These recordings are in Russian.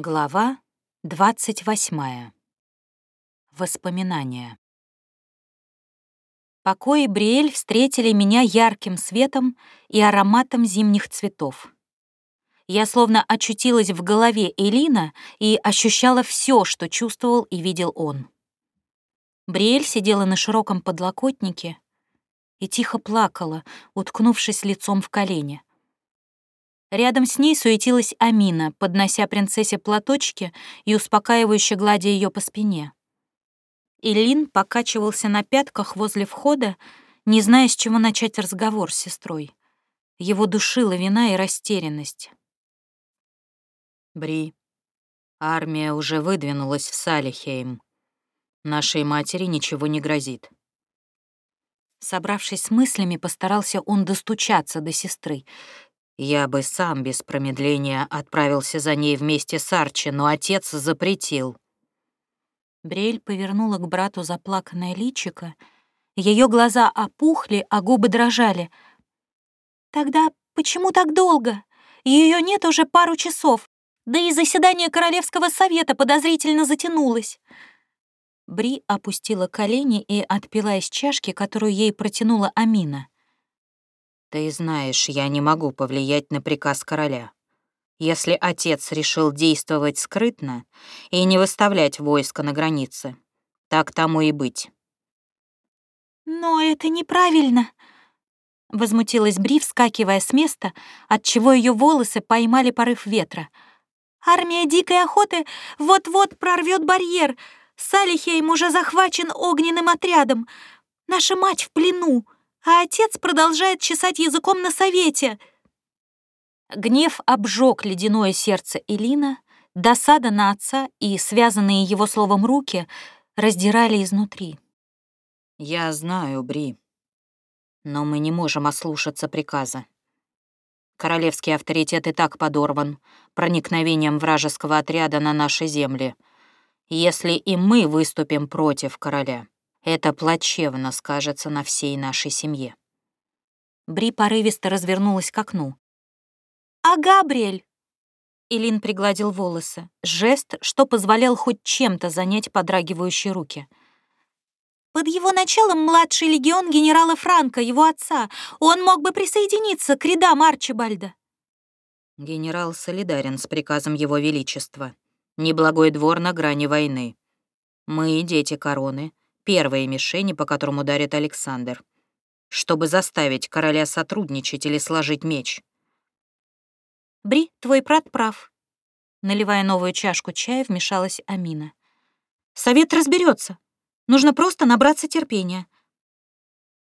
Глава 28. Воспоминания. Покои Бриэль встретили меня ярким светом и ароматом зимних цветов. Я словно очутилась в голове Элина и ощущала все, что чувствовал и видел он. Бриэль сидела на широком подлокотнике и тихо плакала, уткнувшись лицом в колени. Рядом с ней суетилась Амина, поднося принцессе платочки и успокаивающе гладя ее по спине. Илин покачивался на пятках возле входа, не зная, с чего начать разговор с сестрой. Его душила вина и растерянность. «Бри, армия уже выдвинулась в Салихейм. Нашей матери ничего не грозит». Собравшись с мыслями, постарался он достучаться до сестры, я бы сам без промедления отправился за ней вместе с Арчи, но отец запретил. Брель повернула к брату заплаканное личико. Ее глаза опухли, а губы дрожали. «Тогда почему так долго? Ее нет уже пару часов. Да и заседание Королевского совета подозрительно затянулось». Бри опустила колени и отпила из чашки, которую ей протянула Амина. Ты знаешь, я не могу повлиять на приказ короля. Если отец решил действовать скрытно и не выставлять войско на границе, так тому и быть. «Но это неправильно», — возмутилась Бри, вскакивая с места, отчего ее волосы поймали порыв ветра. «Армия дикой охоты вот-вот прорвет барьер. Салихейм уже захвачен огненным отрядом. Наша мать в плену а отец продолжает чесать языком на совете. Гнев обжег ледяное сердце Элина, досада на отца и связанные его словом руки раздирали изнутри. «Я знаю, Бри, но мы не можем ослушаться приказа. Королевский авторитет и так подорван проникновением вражеского отряда на наши земли. Если и мы выступим против короля, это плачевно скажется на всей нашей семье. Бри порывисто развернулась к окну. «А Габриэль?» Илин пригладил волосы. Жест, что позволял хоть чем-то занять подрагивающие руки. «Под его началом младший легион генерала Франка, его отца. Он мог бы присоединиться к рядам Арчибальда». Генерал солидарен с приказом Его Величества. Неблагой двор на грани войны. Мы, дети короны, первые мишени, по которым ударит Александр, чтобы заставить короля сотрудничать или сложить меч. «Бри, твой брат прав», — наливая новую чашку чая, вмешалась Амина. «Совет разберется. Нужно просто набраться терпения.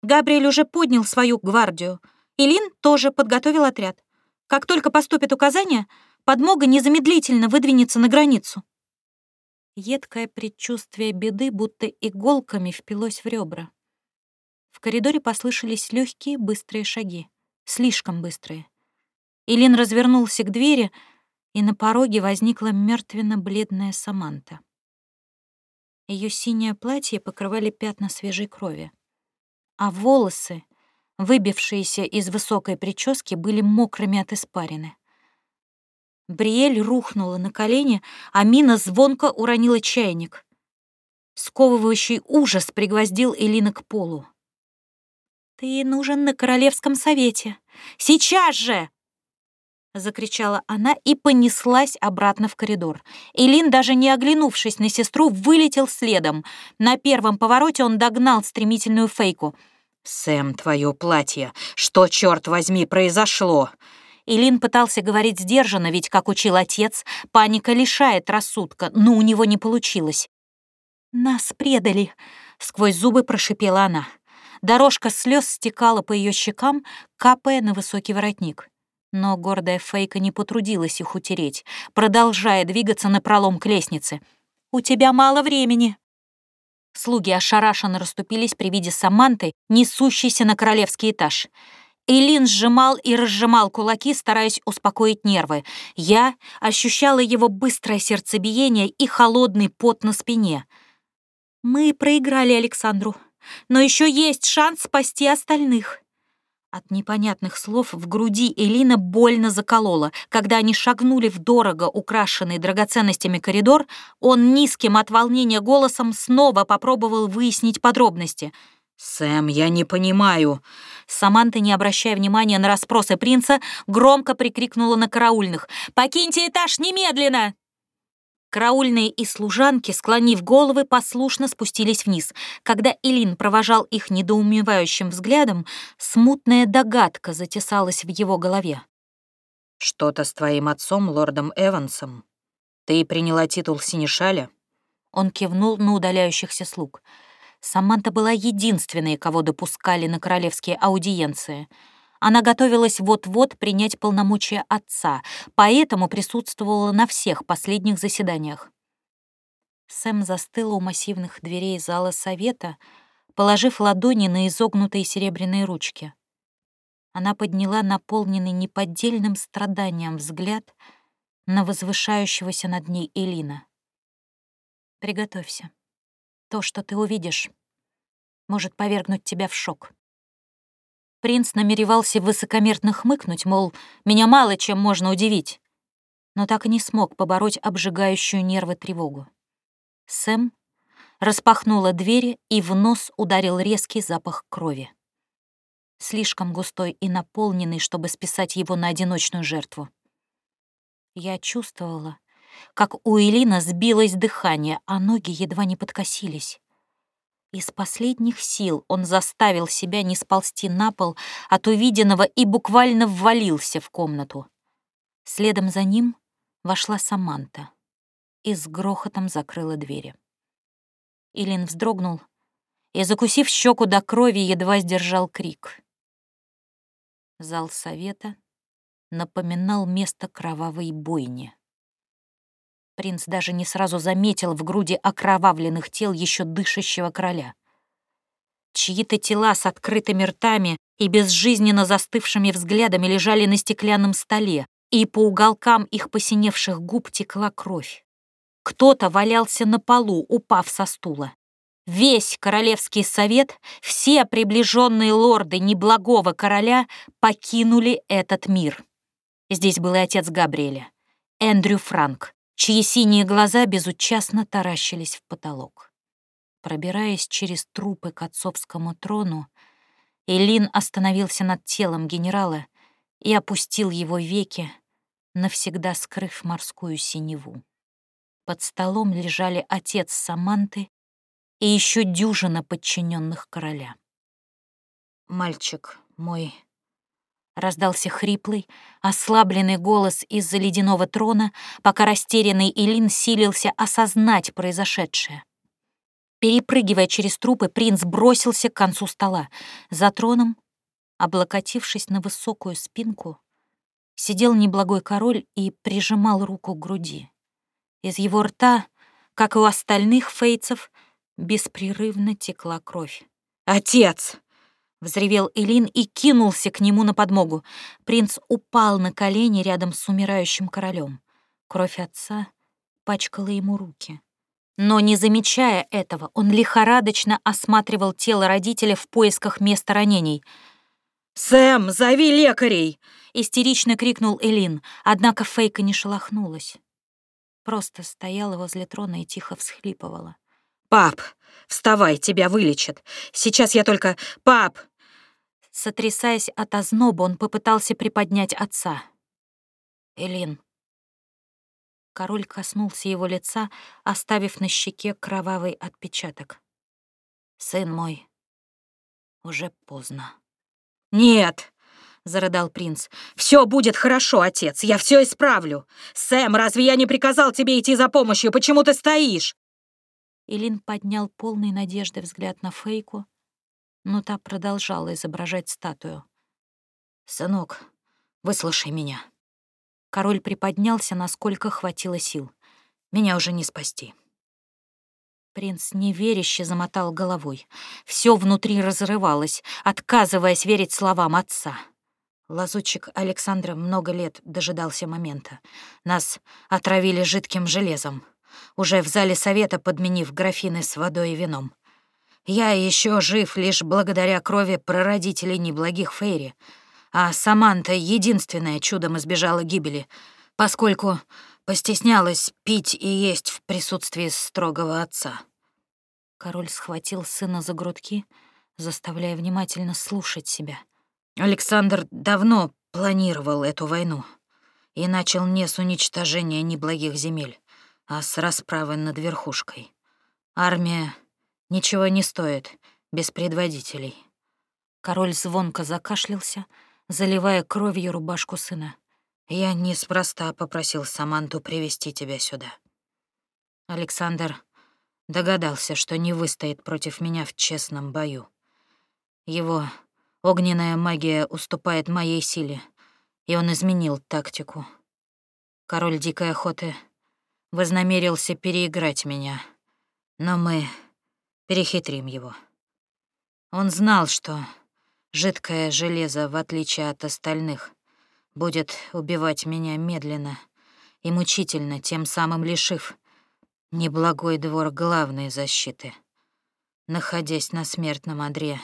Габриэль уже поднял свою гвардию. Илин тоже подготовил отряд. Как только поступит указание, подмога незамедлительно выдвинется на границу». Едкое предчувствие беды будто иголками впилось в ребра. В коридоре послышались легкие, быстрые шаги. Слишком быстрые. Илин развернулся к двери, и на пороге возникла мертвенно-бледная Саманта. Ее синее платье покрывали пятна свежей крови, а волосы, выбившиеся из высокой прически, были мокрыми от испарины. Бриэль рухнула на колени, а Мина звонко уронила чайник. Сковывающий ужас пригвоздил Элина к полу. «Ты нужен на Королевском совете! Сейчас же!» Закричала она и понеслась обратно в коридор. Элин, даже не оглянувшись на сестру, вылетел следом. На первом повороте он догнал стремительную фейку. «Сэм, твое платье! Что, черт возьми, произошло?» Илин пытался говорить сдержанно, ведь, как учил отец, паника лишает рассудка, но у него не получилось. «Нас предали», — сквозь зубы прошипела она. Дорожка слез стекала по ее щекам, капая на высокий воротник. Но гордая Фейка не потрудилась их утереть, продолжая двигаться на пролом к лестнице. «У тебя мало времени!» Слуги ошарашенно расступились при виде Саманты, несущейся на королевский этаж — Элин сжимал и разжимал кулаки, стараясь успокоить нервы. Я ощущала его быстрое сердцебиение и холодный пот на спине. Мы проиграли Александру, но еще есть шанс спасти остальных. От непонятных слов в груди Элина больно заколола. Когда они шагнули в дорого украшенный драгоценностями коридор, он низким от волнения голосом снова попробовал выяснить подробности. «Сэм, я не понимаю». Саманта, не обращая внимания на расспросы принца, громко прикрикнула на караульных. «Покиньте этаж немедленно!» Караульные и служанки, склонив головы, послушно спустились вниз. Когда Илин провожал их недоумевающим взглядом, смутная догадка затесалась в его голове. «Что-то с твоим отцом, лордом Эвансом. Ты приняла титул Синишаля?» Он кивнул на удаляющихся слуг. Саманта была единственной, кого допускали на королевские аудиенции — она готовилась вот-вот принять полномочия отца, поэтому присутствовала на всех последних заседаниях. Сэм застыла у массивных дверей зала совета, положив ладони на изогнутые серебряные ручки. Она подняла наполненный неподдельным страданием взгляд на возвышающегося над ней Элина. «Приготовься. То, что ты увидишь, может повергнуть тебя в шок». Принц намеревался высокомерно хмыкнуть, мол, меня мало чем можно удивить, но так и не смог побороть обжигающую нервы тревогу. Сэм распахнула двери, и в нос ударил резкий запах крови. Слишком густой и наполненный, чтобы списать его на одиночную жертву. Я чувствовала, как у Элина сбилось дыхание, а ноги едва не подкосились. Из последних сил он заставил себя не сползти на пол от увиденного и буквально ввалился в комнату. Следом за ним вошла Саманта и с грохотом закрыла двери. Илин вздрогнул и, закусив щеку до крови, едва сдержал крик. Зал совета напоминал место кровавой бойни. Принц даже не сразу заметил в груди окровавленных тел еще дышащего короля. Чьи-то тела с открытыми ртами и безжизненно застывшими взглядами лежали на стеклянном столе, и по уголкам их посиневших губ текла кровь. Кто-то валялся на полу, упав со стула. Весь королевский совет, все приближенные лорды неблагого короля покинули этот мир. Здесь был и отец Габриэля, Эндрю Франк, чьи синие глаза безучастно таращились в потолок. Пробираясь через трупы к отцовскому трону, Элин остановился над телом генерала и опустил его веки, навсегда скрыв морскую синеву. Под столом лежали отец Саманты и еще дюжина подчиненных короля. «Мальчик мой Раздался хриплый, ослабленный голос из-за ледяного трона, пока растерянный Илин силился осознать произошедшее. Перепрыгивая через трупы, принц бросился к концу стола. За троном, облокотившись на высокую спинку, сидел неблагой король и прижимал руку к груди. Из его рта, как и у остальных фейцев, беспрерывно текла кровь. «Отец!» Взревел Элин и кинулся к нему на подмогу. Принц упал на колени рядом с умирающим королем. Кровь отца пачкала ему руки. Но не замечая этого, он лихорадочно осматривал тело родителя в поисках места ранений. «Сэм, зови лекарей!» — истерично крикнул Элин, однако Фейка не шелохнулась. Просто стояла возле трона и тихо всхлипывала. «Пап, вставай, тебя вылечат. Сейчас я только... Пап, Сотрясаясь от озноба, он попытался приподнять отца. «Элин». Король коснулся его лица, оставив на щеке кровавый отпечаток. «Сын мой, уже поздно». «Нет!» — зарыдал принц. «Все будет хорошо, отец, я все исправлю. Сэм, разве я не приказал тебе идти за помощью? Почему ты стоишь?» Илин поднял полный надежды взгляд на Фейку, но та продолжала изображать статую. «Сынок, выслушай меня». Король приподнялся, насколько хватило сил. «Меня уже не спасти». Принц неверяще замотал головой. Все внутри разрывалось, отказываясь верить словам отца. Лазутчик Александра много лет дожидался момента. Нас отравили жидким железом, уже в зале совета подменив графины с водой и вином. Я еще жив лишь благодаря крови прародителей неблагих Фейри, а Саманта единственное чудом избежала гибели, поскольку постеснялась пить и есть в присутствии строгого отца. Король схватил сына за грудки, заставляя внимательно слушать себя. Александр давно планировал эту войну и начал не с уничтожения неблагих земель, а с расправы над верхушкой. Армия ничего не стоит без предводителей. Король звонко закашлялся, заливая кровью рубашку сына. Я неспроста попросил Саманту привести тебя сюда. Александр догадался, что не выстоит против меня в честном бою. Его огненная магия уступает моей силе, и он изменил тактику. Король дикой охоты вознамерился переиграть меня, но мы перехитрим его. Он знал, что жидкое железо, в отличие от остальных, будет убивать меня медленно и мучительно, тем самым лишив неблагой двор главной защиты. Находясь на смертном одре,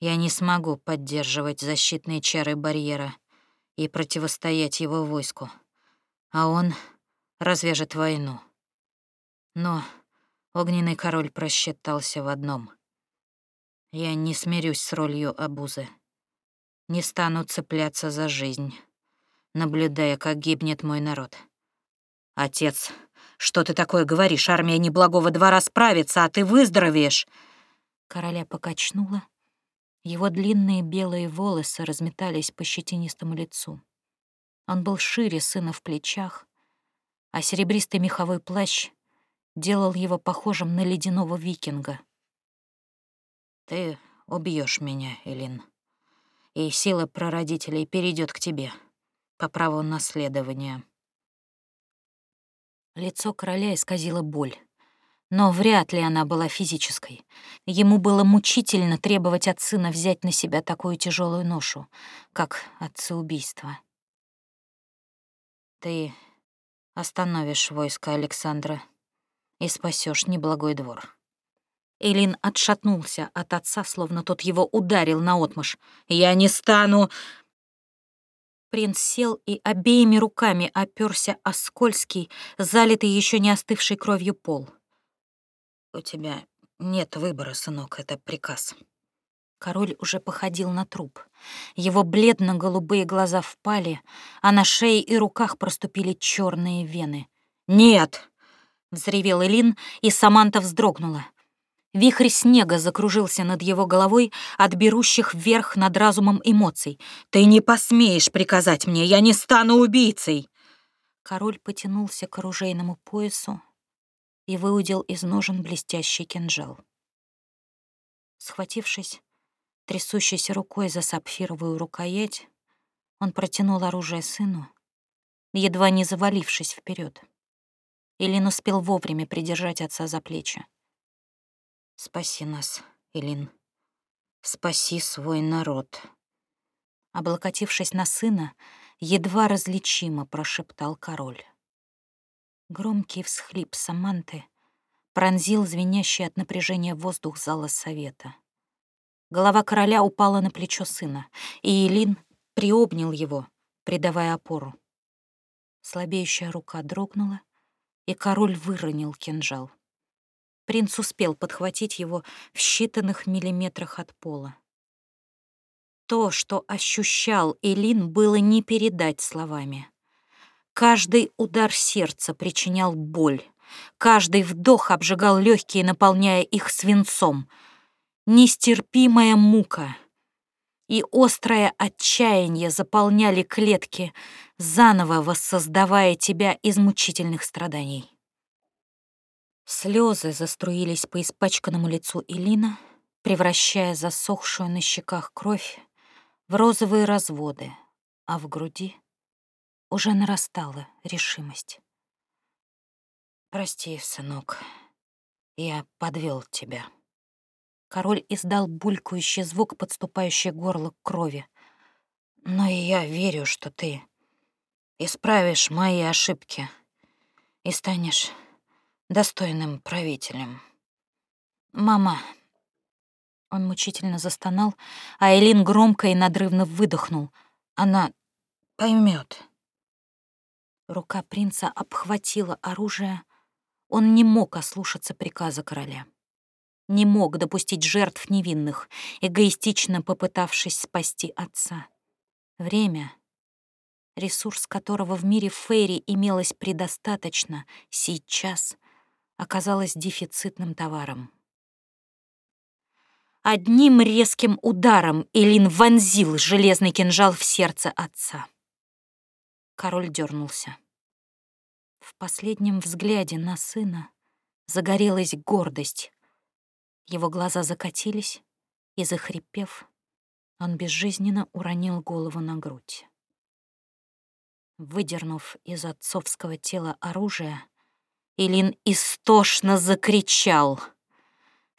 я не смогу поддерживать защитные чары барьера и противостоять его войску, а он развяжет войну. Но огненный король просчитался в одном. Я не смирюсь с ролью обузы. Не стану цепляться за жизнь, наблюдая, как гибнет мой народ. Отец, что ты такое говоришь? Армия неблагого двора справится, а ты выздоровеешь. Короля покачнула, его длинные белые волосы разметались по щетинистому лицу. Он был шире сына в плечах, а серебристый меховой плащ делал его похожим на ледяного викинга. «Ты убьешь меня, Элин, и сила прародителей перейдет к тебе по праву наследования». Лицо короля исказило боль. Но вряд ли она была физической. Ему было мучительно требовать от сына взять на себя такую тяжелую ношу, как отцеубийство. «Ты остановишь войско Александра и спасешь неблагой двор». Элин отшатнулся от отца, словно тот его ударил наотмашь. «Я не стану!» Принц сел и обеими руками оперся о скользкий, залитый еще не остывшей кровью пол. «У тебя нет выбора, сынок, это приказ». Король уже походил на труп. Его бледно-голубые глаза впали, а на шее и руках проступили черные вены. «Нет!» — взревел Элин, и Саманта вздрогнула. Вихрь снега закружился над его головой от берущих вверх над разумом эмоций. «Ты не посмеешь приказать мне! Я не стану убийцей!» Король потянулся к оружейному поясу, и выудил из ножен блестящий кинжал. Схватившись, трясущейся рукой за сапфировую рукоять, он протянул оружие сыну, едва не завалившись вперед. Илин успел вовремя придержать отца за плечи. «Спаси нас, Илин. Спаси свой народ». Облокотившись на сына, едва различимо прошептал король. Громкий всхлип Саманты пронзил звенящий от напряжения воздух зала совета. Голова короля упала на плечо сына, и Илин приобнял его, придавая опору. Слабеющая рука дрогнула, и король выронил кинжал. Принц успел подхватить его в считанных миллиметрах от пола. То, что ощущал Элин, было не передать словами. Каждый удар сердца причинял боль. Каждый вдох обжигал легкие, наполняя их свинцом. Нестерпимая мука и острое отчаяние заполняли клетки, заново воссоздавая тебя из мучительных страданий. Слезы заструились по испачканному лицу Илина, превращая засохшую на щеках кровь в розовые разводы, а в груди уже нарастала решимость. «Прости, сынок, я подвел тебя». Король издал булькающий звук, подступающий горло к крови. «Но я верю, что ты исправишь мои ошибки и станешь достойным правителем. Мама Он мучительно застонал, а Элин громко и надрывно выдохнул. Она поймет. Рука принца обхватила оружие. Он не мог ослушаться приказа короля. Не мог допустить жертв невинных, эгоистично попытавшись спасти отца. Время, ресурс которого в мире Фейри имелось предостаточно, сейчас оказалось дефицитным товаром. Одним резким ударом Элин вонзил железный кинжал в сердце отца. Король дернулся. В последнем взгляде на сына загорелась гордость. Его глаза закатились, и, захрипев, он безжизненно уронил голову на грудь. Выдернув из отцовского тела оружие, Илин истошно закричал —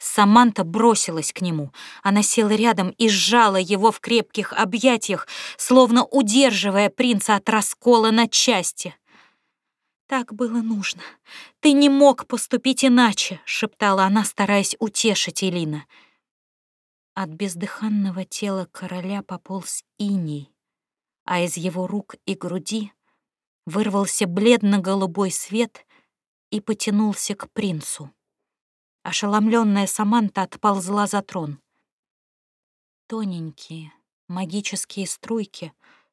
Саманта бросилась к нему. Она села рядом и сжала его в крепких объятиях, словно удерживая принца от раскола на части. «Так было нужно. Ты не мог поступить иначе», — шептала она, стараясь утешить Элина. От бездыханного тела короля пополз иней, а из его рук и груди вырвался бледно-голубой свет и потянулся к принцу. Ошеломленная Саманта отползла за трон. Тоненькие магические струйки,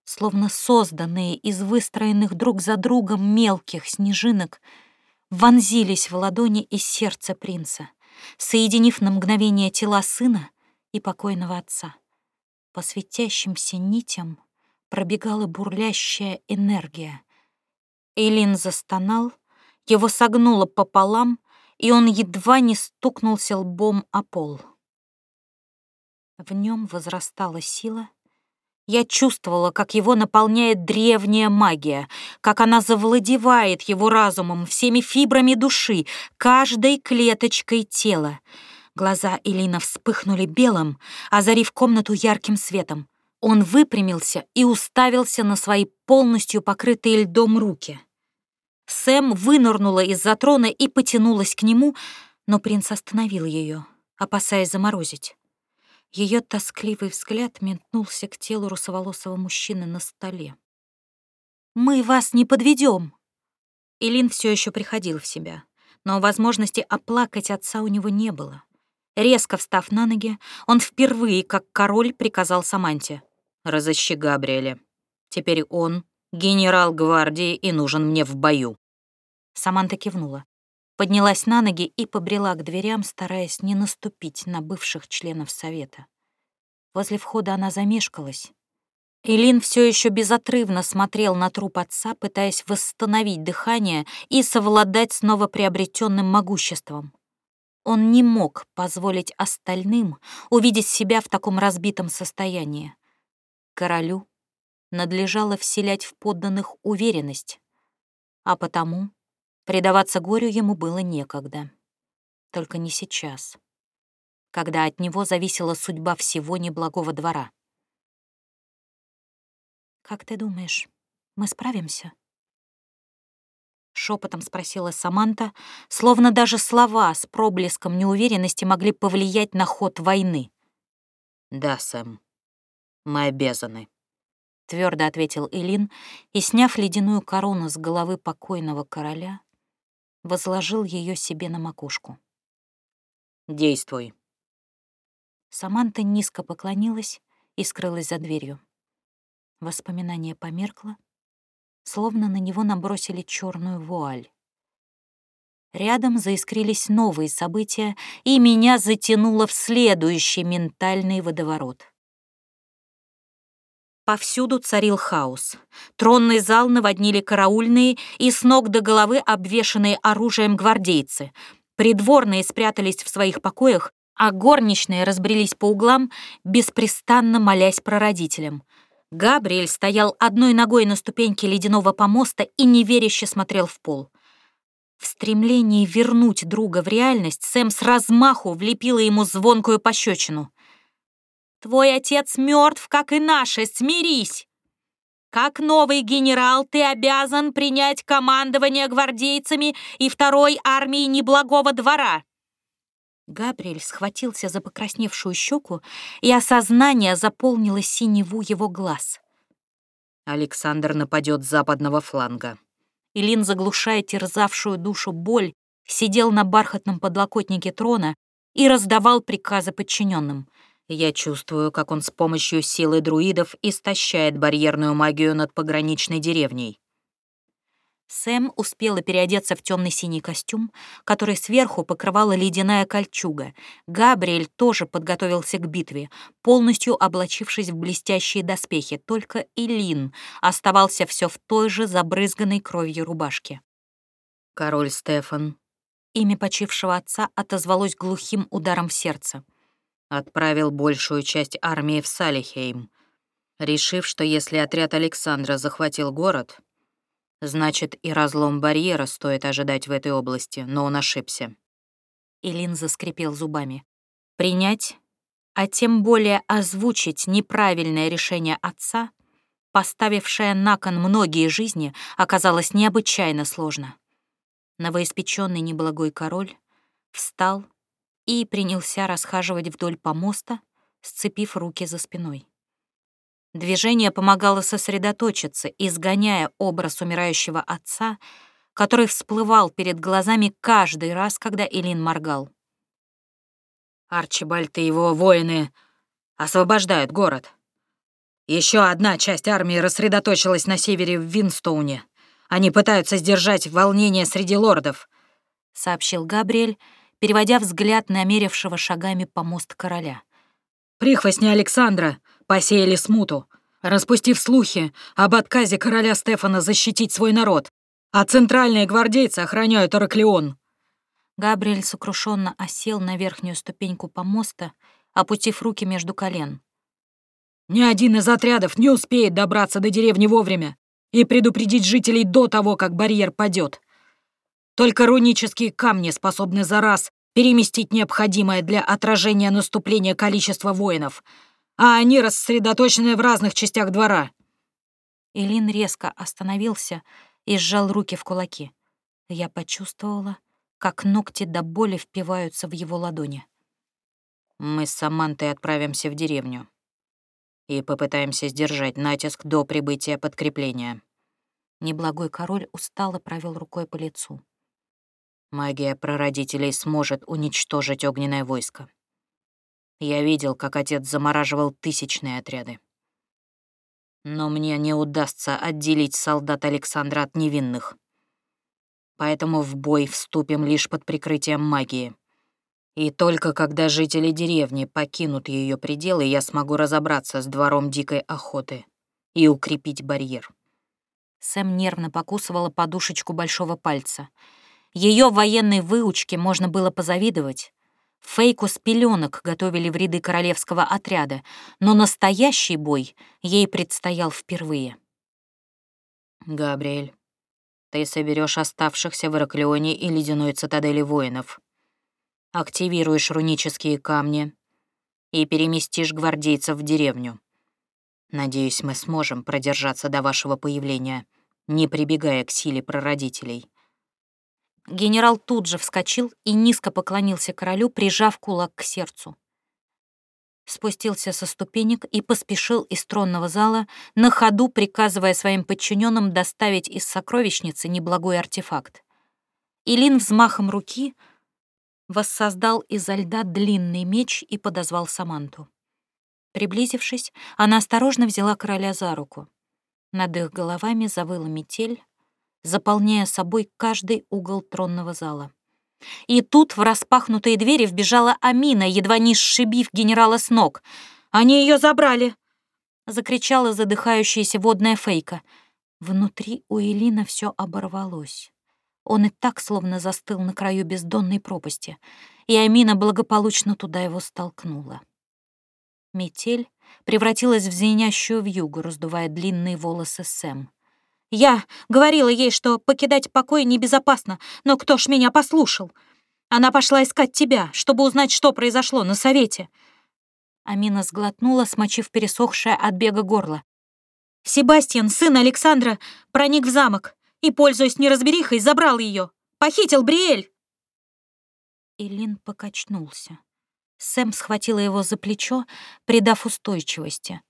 словно созданные из выстроенных друг за другом мелких снежинок, вонзились в ладони и сердце принца, соединив на мгновение тела сына и покойного отца. По светящимся нитям пробегала бурлящая энергия. Эйлин застонал, его согнуло пополам — и он едва не стукнулся лбом о пол. В нем возрастала сила. Я чувствовала, как его наполняет древняя магия, как она завладевает его разумом, всеми фибрами души, каждой клеточкой тела. Глаза Элина вспыхнули белым, озарив комнату ярким светом. Он выпрямился и уставился на свои полностью покрытые льдом руки. Сэм вынырнула из-за трона и потянулась к нему, но принц остановил ее, опасаясь заморозить. Ее тоскливый взгляд метнулся к телу русоволосого мужчины на столе. «Мы вас не подведем!» Илин все еще приходил в себя, но возможности оплакать отца у него не было. Резко встав на ноги, он впервые, как король, приказал Саманте. «Разыщи Габриэля. Теперь он генерал гвардии и нужен мне в бою». Саманта кивнула. Поднялась на ноги и побрела к дверям, стараясь не наступить на бывших членов совета. Возле входа она замешкалась. Элин все еще безотрывно смотрел на труп отца, пытаясь восстановить дыхание и совладать с новоприобретенным могуществом. Он не мог позволить остальным увидеть себя в таком разбитом состоянии. Королю надлежало вселять в подданных уверенность, а потому Предаваться горю ему было некогда. Только не сейчас, когда от него зависела судьба всего неблагого двора. «Как ты думаешь, мы справимся?» Шепотом спросила Саманта, словно даже слова с проблеском неуверенности могли повлиять на ход войны. «Да, Сэм, мы обязаны», — твердо ответил Элин и, сняв ледяную корону с головы покойного короля, возложил ее себе на макушку. «Действуй». Саманта низко поклонилась и скрылась за дверью. Воспоминание померкло, словно на него набросили черную вуаль. Рядом заискрились новые события, и меня затянуло в следующий ментальный водоворот. Повсюду царил хаос. Тронный зал наводнили караульные и с ног до головы обвешанные оружием гвардейцы. Придворные спрятались в своих покоях, а горничные разбрелись по углам, беспрестанно молясь прародителям. Габриэль стоял одной ногой на ступеньке ледяного помоста и неверяще смотрел в пол. В стремлении вернуть друга в реальность Сэм с размаху влепила ему звонкую пощечину. Твой отец мертв, как и наши, смирись. Как новый генерал ты обязан принять командование гвардейцами и второй армией неблагого двора. Габриэль схватился за покрасневшую щеку, и осознание заполнило синеву его глаз. Александр нападет с западного фланга. Илин, заглушая терзавшую душу боль, сидел на бархатном подлокотнике трона и раздавал приказы подчиненным. Я чувствую, как он с помощью силы друидов истощает барьерную магию над пограничной деревней. Сэм успела переодеться в темный синий костюм, который сверху покрывала ледяная кольчуга. Габриэль тоже подготовился к битве, полностью облачившись в блестящие доспехи, только Илин оставался все в той же забрызганной кровью рубашке. «Король Стефан». Имя почившего отца отозвалось глухим ударом в сердце. Отправил большую часть армии в Салихейм, решив, что если отряд Александра захватил город, Значит, и разлом барьера стоит ожидать в этой области, но он ошибся. Илин заскрипел зубами. Принять, а тем более озвучить неправильное решение отца, поставившее на кон многие жизни, оказалось необычайно сложно. Новоиспеченный неблагой король встал и принялся расхаживать вдоль помоста, сцепив руки за спиной. Движение помогало сосредоточиться, изгоняя образ умирающего отца, который всплывал перед глазами каждый раз, когда Элин моргал. «Арчибальд и его воины освобождают город. Еще одна часть армии рассредоточилась на севере в Винстоуне. Они пытаются сдержать волнение среди лордов», — сообщил Габриэль, переводя взгляд намерившего шагами помост короля. «Прихвостни Александра посеяли смуту, распустив слухи об отказе короля Стефана защитить свой народ, а центральные гвардейцы охраняют Ораклеон». Габриэль сокрушенно осел на верхнюю ступеньку помоста, опустив руки между колен. «Ни один из отрядов не успеет добраться до деревни вовремя и предупредить жителей до того, как барьер падет. Только рунические камни способны за раз переместить необходимое для отражения наступления количество воинов — а они рассредоточены в разных частях двора». Илин резко остановился и сжал руки в кулаки. Я почувствовала, как ногти до боли впиваются в его ладони. «Мы с Самантой отправимся в деревню и попытаемся сдержать натиск до прибытия подкрепления». Неблагой король устало провел рукой по лицу. «Магия прародителей сможет уничтожить огненное войско. Я видел, как отец замораживал тысячные отряды. Но мне не удастся отделить солдат Александра от невинных. Поэтому в бой вступим лишь под прикрытием магии. И только когда жители деревни покинут ее пределы, я смогу разобраться с двором дикой охоты и укрепить барьер. Сэм нервно покусывала подушечку большого пальца. Ее военной выучке можно было позавидовать. Фейку с пеленок готовили в ряды королевского отряда, но настоящий бой ей предстоял впервые. «Габриэль, ты соберешь оставшихся в Ираклионе и ледяной цитадели воинов. Активируешь рунические камни и переместишь гвардейцев в деревню. Надеюсь, мы сможем продержаться до вашего появления, не прибегая к силе прародителей. Генерал тут же вскочил и низко поклонился королю, прижав кулак к сердцу. Спустился со ступенек и поспешил из тронного зала, на ходу приказывая своим подчиненным доставить из сокровищницы неблагой артефакт. Илин взмахом руки воссоздал изо льда длинный меч и подозвал Саманту. Приблизившись, она осторожно взяла короля за руку. Над их головами завыла метель, заполняя собой каждый угол тронного зала. И тут в распахнутые двери вбежала Амина, едва не сшибив генерала с ног. «Они ее забрали!» — закричала задыхающаяся водная фейка. Внутри у Элина все оборвалось. Он и так словно застыл на краю бездонной пропасти, и Амина благополучно туда его столкнула. Метель превратилась в звенящую вьюгу, раздувая длинные волосы Сэм. Я говорила ей, что покидать покой небезопасно, но кто ж меня послушал? Она пошла искать тебя, чтобы узнать, что произошло на совете». Амина сглотнула, смочив пересохшее от бега горло. «Себастьян, сын Александра, проник в замок и, пользуясь неразберихой, забрал ее. Похитил Бриэль!» Илин покачнулся. Сэм схватила его за плечо, придав устойчивости.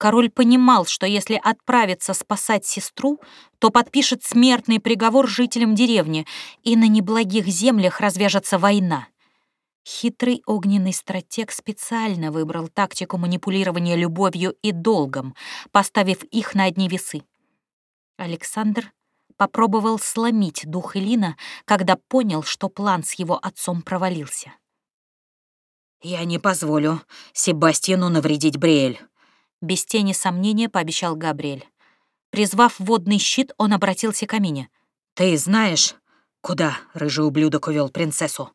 Король понимал, что если отправиться спасать сестру, то подпишет смертный приговор жителям деревни, и на неблагих землях развяжется война. Хитрый огненный стратег специально выбрал тактику манипулирования любовью и долгом, поставив их на одни весы. Александр попробовал сломить дух Элина, когда понял, что план с его отцом провалился. «Я не позволю Себастьяну навредить Бриэль», без тени сомнения пообещал Габриэль. Призвав водный щит, он обратился к Амине. «Ты знаешь, куда рыжий ублюдок увел принцессу?»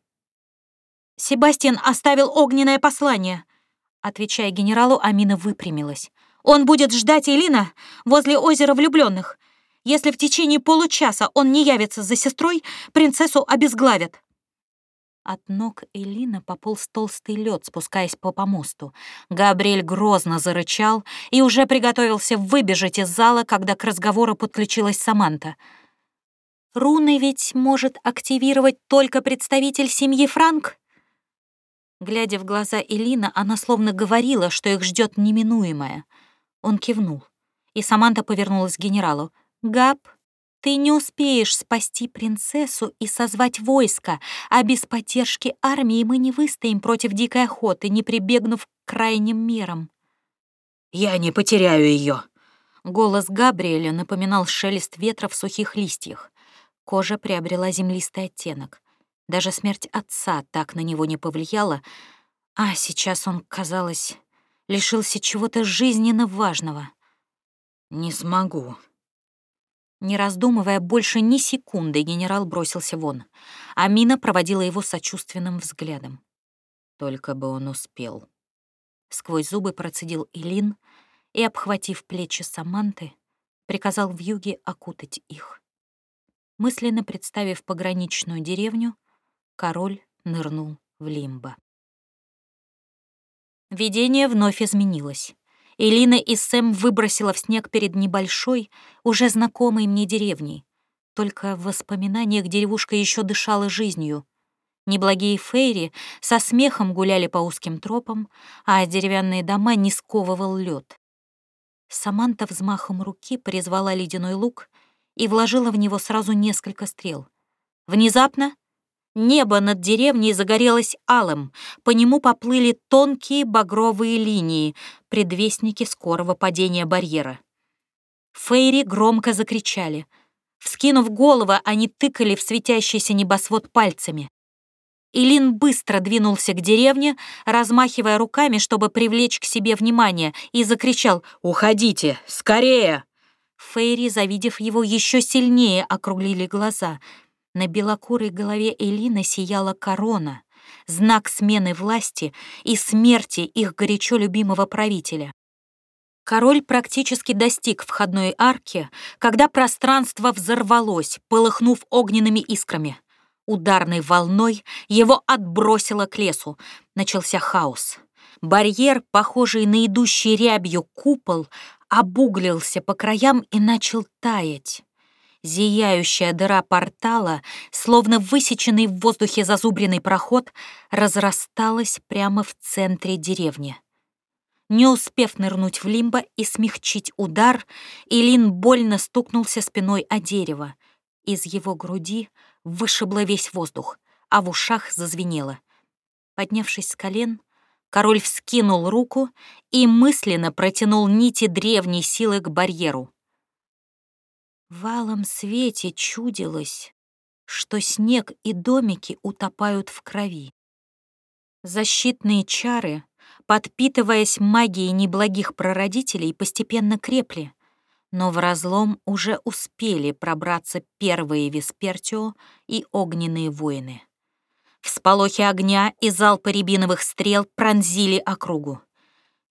«Себастьян оставил огненное послание», — отвечая генералу, Амина выпрямилась. «Он будет ждать Элина возле озера влюбленных. Если в течение получаса он не явится за сестрой, принцессу обезглавят». От ног Элина пополз толстый лед, спускаясь по помосту. Габриэль грозно зарычал и уже приготовился выбежать из зала, когда к разговору подключилась Саманта. «Руны ведь может активировать только представитель семьи Франк?» Глядя в глаза Элина, она словно говорила, что их ждет неминуемое. Он кивнул, и Саманта повернулась к генералу. «Габ, ты не успеешь спасти принцессу и созвать войско, а без поддержки армии мы не выстоим против дикой охоты, не прибегнув к крайним мерам. «Я не потеряю ее. Голос Габриэля напоминал шелест ветра в сухих листьях. Кожа приобрела землистый оттенок. Даже смерть отца так на него не повлияла, а сейчас он, казалось, лишился чего-то жизненно важного. «Не смогу», не раздумывая больше ни секунды, генерал бросился вон. Амина проводила его сочувственным взглядом. Только бы он успел. Сквозь зубы процедил Илин и, обхватив плечи Саманты, приказал в юге окутать их. Мысленно представив пограничную деревню, король нырнул в лимбо. Видение вновь изменилось. Элина и Сэм выбросила в снег перед небольшой, уже знакомой мне деревней. Только в воспоминаниях деревушка еще дышала жизнью. Неблагие фейри со смехом гуляли по узким тропам, а деревянные дома не сковывал лед. Саманта взмахом руки призвала ледяной лук и вложила в него сразу несколько стрел. Внезапно Небо над деревней загорелось алым, по нему поплыли тонкие багровые линии, предвестники скорого падения барьера. Фейри громко закричали. Вскинув голову, они тыкали в светящийся небосвод пальцами. Илин быстро двинулся к деревне, размахивая руками, чтобы привлечь к себе внимание, и закричал «Уходите! Скорее!» Фейри, завидев его, еще сильнее округлили глаза — на белокурой голове Элины сияла корона, знак смены власти и смерти их горячо любимого правителя. Король практически достиг входной арки, когда пространство взорвалось, полыхнув огненными искрами. Ударной волной его отбросило к лесу. Начался хаос. Барьер, похожий на идущий рябью купол, обуглился по краям и начал таять. Зияющая дыра портала, словно высеченный в воздухе зазубренный проход, разрасталась прямо в центре деревни. Не успев нырнуть в лимбо и смягчить удар, Илин больно стукнулся спиной о дерево. Из его груди вышибло весь воздух, а в ушах зазвенело. Поднявшись с колен, король вскинул руку и мысленно протянул нити древней силы к барьеру. В алом свете чудилось, что снег и домики утопают в крови. Защитные чары, подпитываясь магией неблагих прародителей, постепенно крепли, но в разлом уже успели пробраться первые Веспертио и огненные воины. Всполохи огня и залпы рябиновых стрел пронзили округу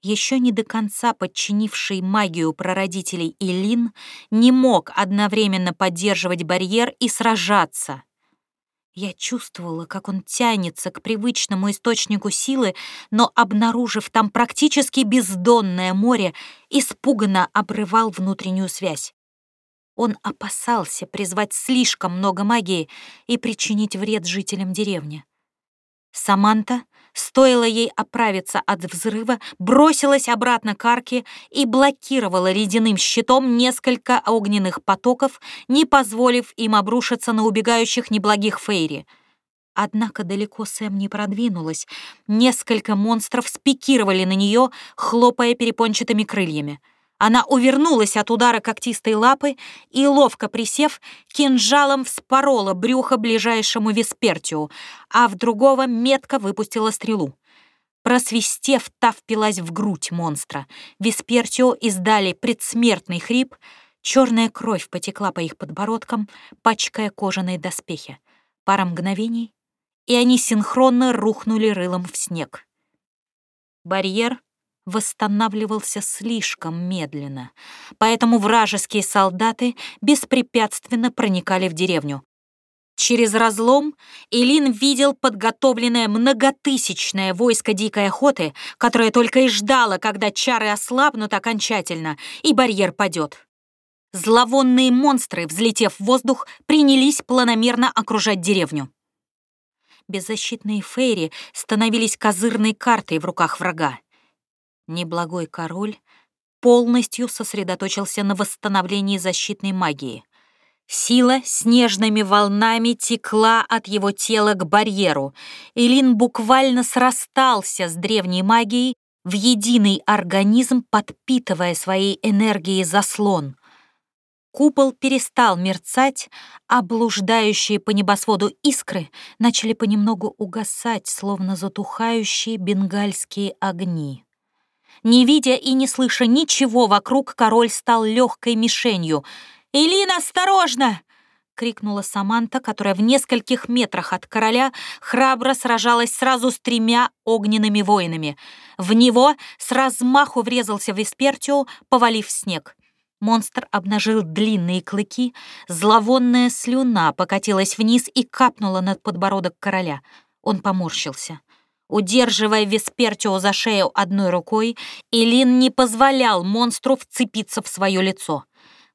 еще не до конца подчинивший магию прародителей Илин, не мог одновременно поддерживать барьер и сражаться. Я чувствовала, как он тянется к привычному источнику силы, но, обнаружив там практически бездонное море, испуганно обрывал внутреннюю связь. Он опасался призвать слишком много магии и причинить вред жителям деревни. Саманта, стоило ей оправиться от взрыва, бросилась обратно к арке и блокировала ледяным щитом несколько огненных потоков, не позволив им обрушиться на убегающих неблагих Фейри. Однако далеко Сэм не продвинулась. Несколько монстров спикировали на нее, хлопая перепончатыми крыльями. Она увернулась от удара когтистой лапы и, ловко присев, кинжалом вспорола брюхо ближайшему Веспертию, а в другого метко выпустила стрелу. Просвистев, та впилась в грудь монстра. Веспертио издали предсмертный хрип, черная кровь потекла по их подбородкам, пачкая кожаные доспехи. Пара мгновений, и они синхронно рухнули рылом в снег. Барьер восстанавливался слишком медленно, поэтому вражеские солдаты беспрепятственно проникали в деревню. Через разлом Илин видел подготовленное многотысячное войско дикой охоты, которое только и ждало, когда чары ослабнут окончательно и барьер падет. Зловонные монстры, взлетев в воздух, принялись планомерно окружать деревню. Беззащитные фейри становились козырной картой в руках врага. Неблагой король полностью сосредоточился на восстановлении защитной магии. Сила снежными волнами текла от его тела к барьеру. Илин буквально срастался с древней магией в единый организм, подпитывая своей энергией заслон. Купол перестал мерцать, а блуждающие по небосводу искры начали понемногу угасать, словно затухающие бенгальские огни. Не видя и не слыша ничего вокруг, король стал легкой мишенью. «Элина, осторожно!» — крикнула Саманта, которая в нескольких метрах от короля храбро сражалась сразу с тремя огненными воинами. В него с размаху врезался Веспертио, повалив снег. Монстр обнажил длинные клыки, зловонная слюна покатилась вниз и капнула над подбородок короля. Он поморщился. Удерживая Веспертио за шею одной рукой, Илин не позволял монстру вцепиться в свое лицо.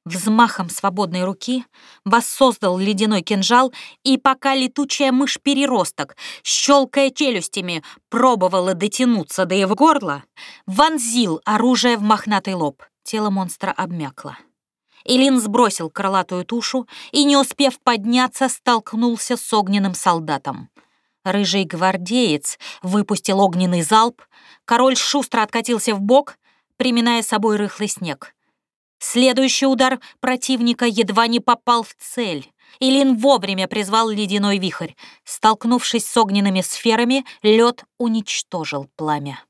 Взмахом свободной руки воссоздал ледяной кинжал, и пока летучая мышь-переросток, щелкая челюстями, пробовала дотянуться до его горла, вонзил оружие в мохнатый лоб. Тело монстра обмякло. Илин сбросил крылатую тушу и, не успев подняться, столкнулся с огненным солдатом. Рыжий гвардеец выпустил огненный залп, король шустро откатился в бок, приминая собой рыхлый снег. Следующий удар противника едва не попал в цель. Илин вовремя призвал ледяной вихрь. Столкнувшись с огненными сферами, лед уничтожил пламя.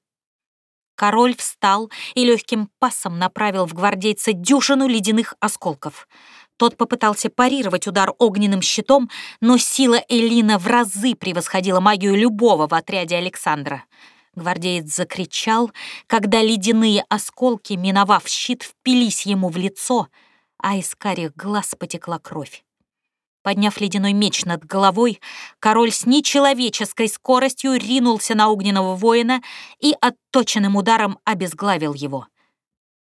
Король встал и легким пасом направил в гвардейца дюжину ледяных осколков — тот попытался парировать удар огненным щитом, но сила Элина в разы превосходила магию любого в отряде Александра. Гвардеец закричал, когда ледяные осколки, миновав щит, впились ему в лицо, а из карих глаз потекла кровь. Подняв ледяной меч над головой, король с нечеловеческой скоростью ринулся на огненного воина и отточенным ударом обезглавил его.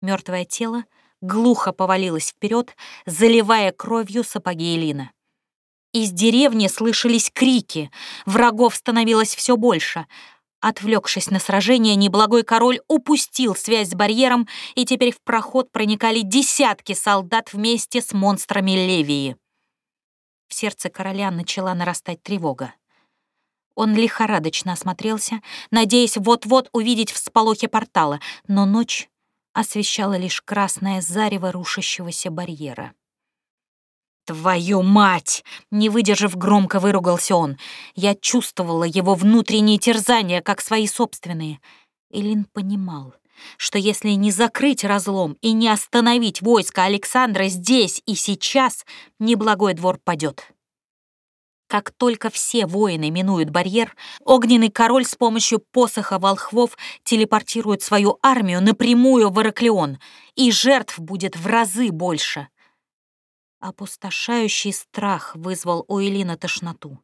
Мертвое тело глухо повалилась вперед, заливая кровью сапоги Элина. Из деревни слышались крики, врагов становилось все больше. Отвлекшись на сражение, неблагой король упустил связь с барьером, и теперь в проход проникали десятки солдат вместе с монстрами Левии. В сердце короля начала нарастать тревога. Он лихорадочно осмотрелся, надеясь вот-вот увидеть всполохи портала, но ночь освещало лишь красное зарево рушащегося барьера. «Твою мать!» — не выдержав, громко выругался он. Я чувствовала его внутренние терзания, как свои собственные. Илин понимал, что если не закрыть разлом и не остановить войско Александра здесь и сейчас, неблагой двор падет. Как только все воины минуют барьер, огненный король с помощью посоха волхвов телепортирует свою армию напрямую в Ираклион, и жертв будет в разы больше. Опустошающий страх вызвал у Элина тошноту.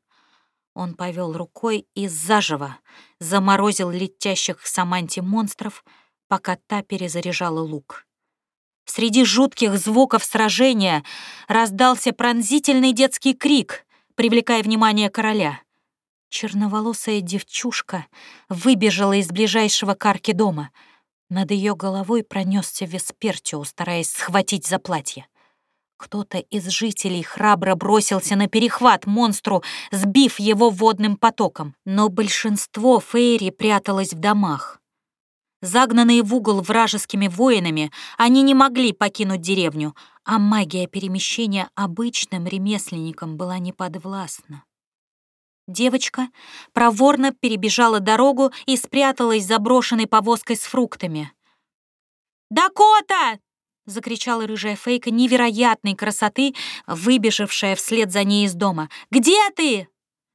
Он повел рукой и заживо заморозил летящих к Саманте монстров, пока та перезаряжала лук. Среди жутких звуков сражения раздался пронзительный детский крик — привлекая внимание короля. Черноволосая девчушка выбежала из ближайшего карки дома. Над ее головой пронесся Веспертио, стараясь схватить за платье. Кто-то из жителей храбро бросился на перехват монстру, сбив его водным потоком, но большинство фейри пряталось в домах. Загнанные в угол вражескими воинами, они не могли покинуть деревню, а магия перемещения обычным ремесленникам была неподвластна. Девочка проворно перебежала дорогу и спряталась за брошенной повозкой с фруктами. «Дакота!» — закричала рыжая фейка невероятной красоты, выбежавшая вслед за ней из дома. «Где ты?»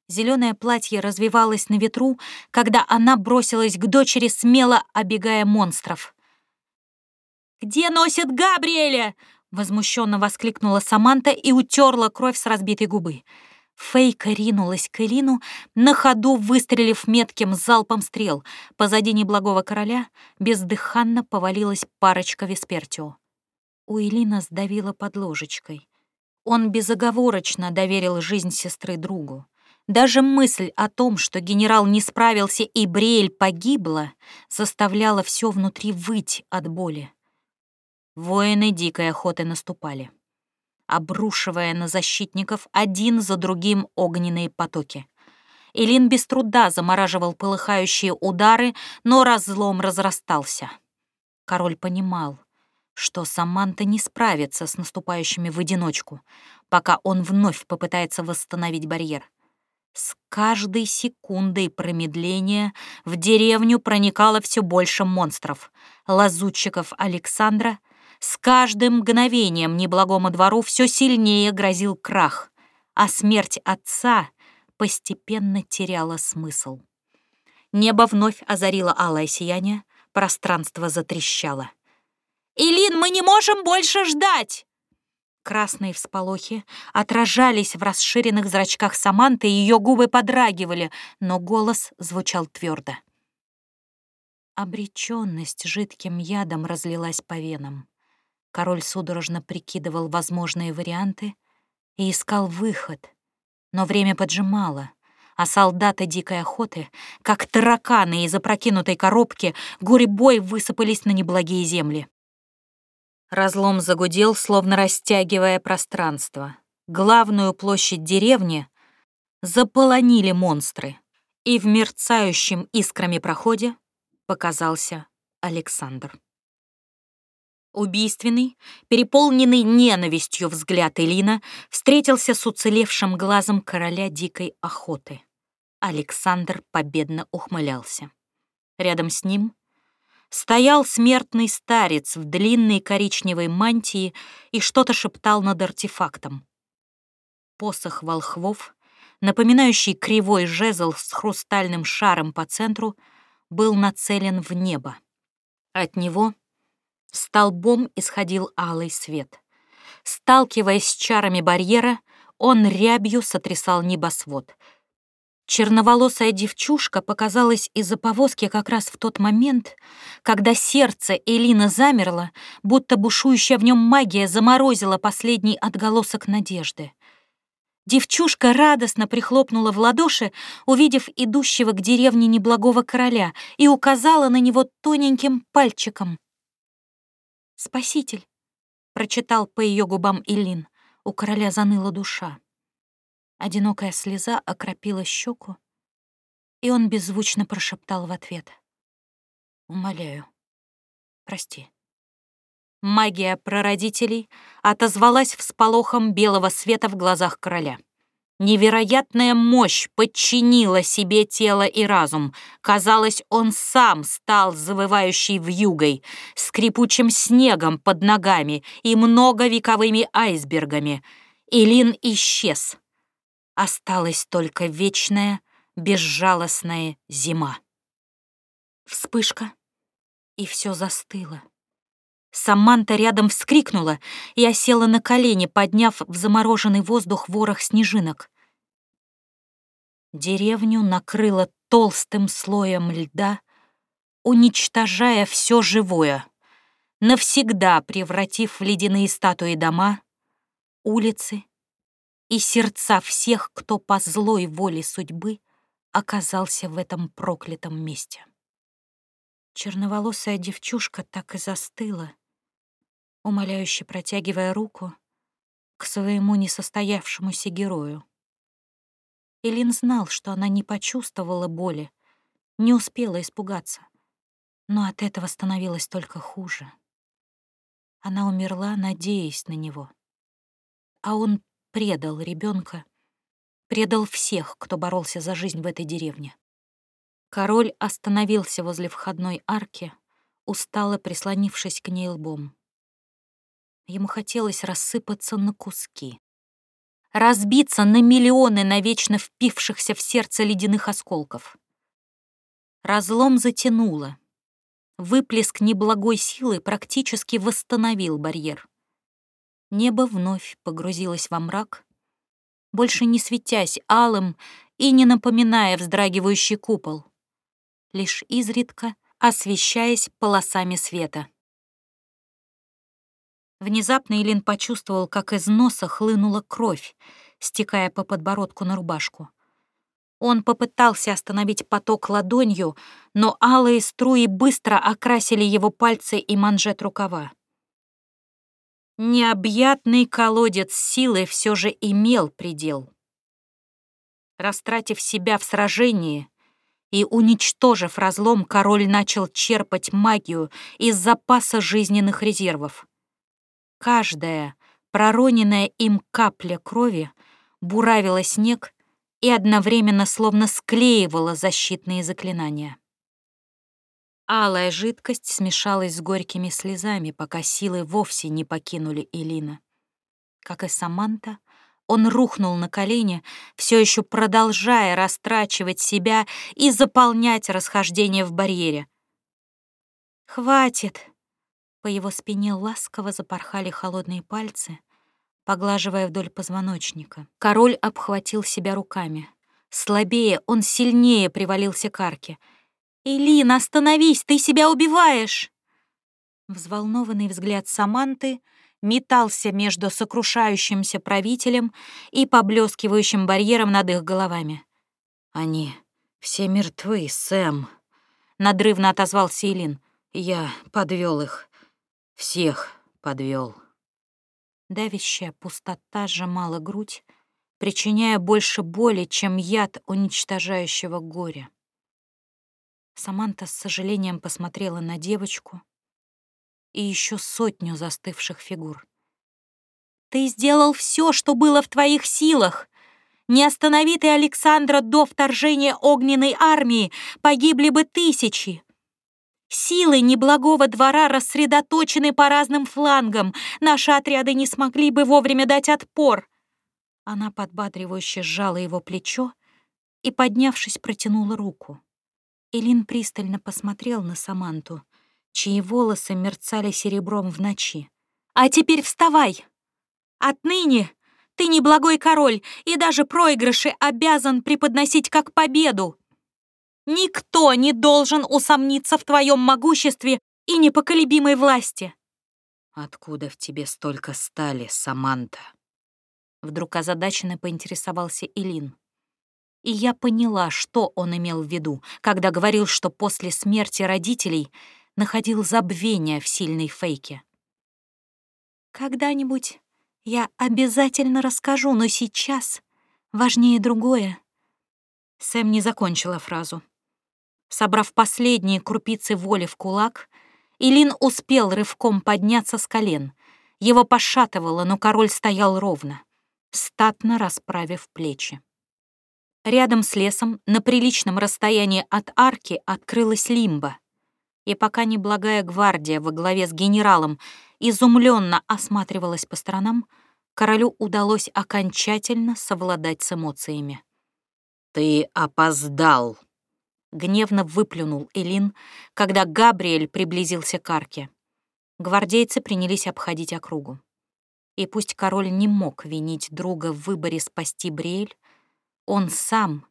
Зеленое платье развивалось на ветру, когда она бросилась к дочери, смело обегая монстров. «Где носит Габриэля?» — возмущенно воскликнула Саманта и утерла кровь с разбитой губы. Фейка ринулась к Элину, на ходу выстрелив метким залпом стрел. Позади неблагого короля бездыханно повалилась парочка Веспертио. У Элина сдавило под ложечкой. Он безоговорочно доверил жизнь сестры другу. Даже мысль о том, что генерал не справился и Бриэль погибла, заставляла все внутри выть от боли. Воины дикой охоты наступали обрушивая на защитников один за другим огненные потоки. Илин без труда замораживал полыхающие удары, но разлом разрастался. Король понимал, что Саманта не справится с наступающими в одиночку, пока он вновь попытается восстановить барьер. С каждой секундой промедления в деревню проникало все больше монстров, лазутчиков Александра — с каждым мгновением неблагому двору все сильнее грозил крах, а смерть отца постепенно теряла смысл. Небо вновь озарило алое сияние, пространство затрещало. «Илин, мы не можем больше ждать!» Красные всполохи отражались в расширенных зрачках Саманты, ее губы подрагивали, но голос звучал твердо. Обреченность жидким ядом разлилась по венам. Король судорожно прикидывал возможные варианты и искал выход. Но время поджимало, а солдаты дикой охоты, как тараканы из опрокинутой коробки, гурьбой высыпались на неблагие земли. Разлом загудел, словно растягивая пространство. Главную площадь деревни заполонили монстры, и в мерцающем искрами проходе показался Александр. Убийственный, переполненный ненавистью взгляд Элина встретился с уцелевшим глазом короля дикой охоты. Александр победно ухмылялся. Рядом с ним стоял смертный старец в длинной коричневой мантии и что-то шептал над артефактом. Посох волхвов, напоминающий кривой жезл с хрустальным шаром по центру, был нацелен в небо. От него Столбом исходил алый свет. Сталкиваясь с чарами барьера, он рябью сотрясал небосвод. Черноволосая девчушка показалась из-за повозки как раз в тот момент, когда сердце Элины замерло, будто бушующая в нем магия заморозила последний отголосок надежды. Девчушка радостно прихлопнула в ладоши, увидев идущего к деревне неблагого короля, и указала на него тоненьким пальчиком. «Спаситель!» — прочитал по ее губам Илин. У короля заныла душа. Одинокая слеза окропила щеку, и он беззвучно прошептал в ответ. «Умоляю, прости». Магия прародителей отозвалась всполохом белого света в глазах короля. Невероятная мощь подчинила себе тело и разум. Казалось, он сам стал завывающей вьюгой, скрипучим снегом под ногами и многовековыми айсбергами. Илин исчез. Осталась только вечная, безжалостная зима. Вспышка, и все застыло. Саманта рядом вскрикнула и осела на колени, подняв в замороженный воздух ворох снежинок. Деревню накрыло толстым слоем льда, уничтожая все живое, навсегда превратив в ледяные статуи дома, улицы и сердца всех, кто по злой воле судьбы оказался в этом проклятом месте. Черноволосая девчушка так и застыла, умоляюще протягивая руку к своему несостоявшемуся герою. Илин знал, что она не почувствовала боли, не успела испугаться, но от этого становилось только хуже. Она умерла, надеясь на него. А он предал ребенка, предал всех, кто боролся за жизнь в этой деревне. Король остановился возле входной арки, устало прислонившись к ней лбом. Ему хотелось рассыпаться на куски, разбиться на миллионы навечно впившихся в сердце ледяных осколков. Разлом затянуло. Выплеск неблагой силы практически восстановил барьер. Небо вновь погрузилось во мрак, больше не светясь алым и не напоминая вздрагивающий купол лишь изредка освещаясь полосами света. Внезапно Илин почувствовал, как из носа хлынула кровь, стекая по подбородку на рубашку. Он попытался остановить поток ладонью, но алые струи быстро окрасили его пальцы и манжет рукава. Необъятный колодец силы все же имел предел. Растратив себя в сражении, и, уничтожив разлом, король начал черпать магию из запаса жизненных резервов. Каждая пророненная им капля крови буравила снег и одновременно словно склеивала защитные заклинания. Алая жидкость смешалась с горькими слезами, пока силы вовсе не покинули Элина. Как и Саманта, он рухнул на колени, все еще продолжая растрачивать себя и заполнять расхождение в барьере. «Хватит!» По его спине ласково запорхали холодные пальцы, поглаживая вдоль позвоночника. Король обхватил себя руками. Слабее, он сильнее привалился к арке. «Элин, остановись, ты себя убиваешь!» Взволнованный взгляд Саманты — метался между сокрушающимся правителем и поблескивающим барьером над их головами. «Они все мертвы, Сэм», — надрывно отозвался Илин. «Я подвел их. Всех подвел. Давящая пустота сжимала грудь, причиняя больше боли, чем яд уничтожающего горя. Саманта с сожалением посмотрела на девочку — и еще сотню застывших фигур. «Ты сделал все, что было в твоих силах!» Не останови ты Александра до вторжения огненной армии, погибли бы тысячи. Силы неблагого двора рассредоточены по разным флангам. Наши отряды не смогли бы вовремя дать отпор. Она подбадривающе сжала его плечо и, поднявшись, протянула руку. Элин пристально посмотрел на Саманту, чьи волосы мерцали серебром в ночи. «А теперь вставай! Отныне ты не благой король и даже проигрыши обязан преподносить как победу. Никто не должен усомниться в твоем могуществе и непоколебимой власти». «Откуда в тебе столько стали, Саманта?» Вдруг озадаченно поинтересовался Илин. И я поняла, что он имел в виду, когда говорил, что после смерти родителей находил забвение в сильной фейке. «Когда-нибудь я обязательно расскажу, но сейчас важнее другое». Сэм не закончила фразу. Собрав последние крупицы воли в кулак, Илин успел рывком подняться с колен. Его пошатывало, но король стоял ровно, статно расправив плечи. Рядом с лесом, на приличном расстоянии от арки, открылась лимба и пока неблагая гвардия во главе с генералом изумленно осматривалась по сторонам, королю удалось окончательно совладать с эмоциями. «Ты опоздал!» — гневно выплюнул Элин, когда Габриэль приблизился к арке. Гвардейцы принялись обходить округу. И пусть король не мог винить друга в выборе спасти Бриэль, он сам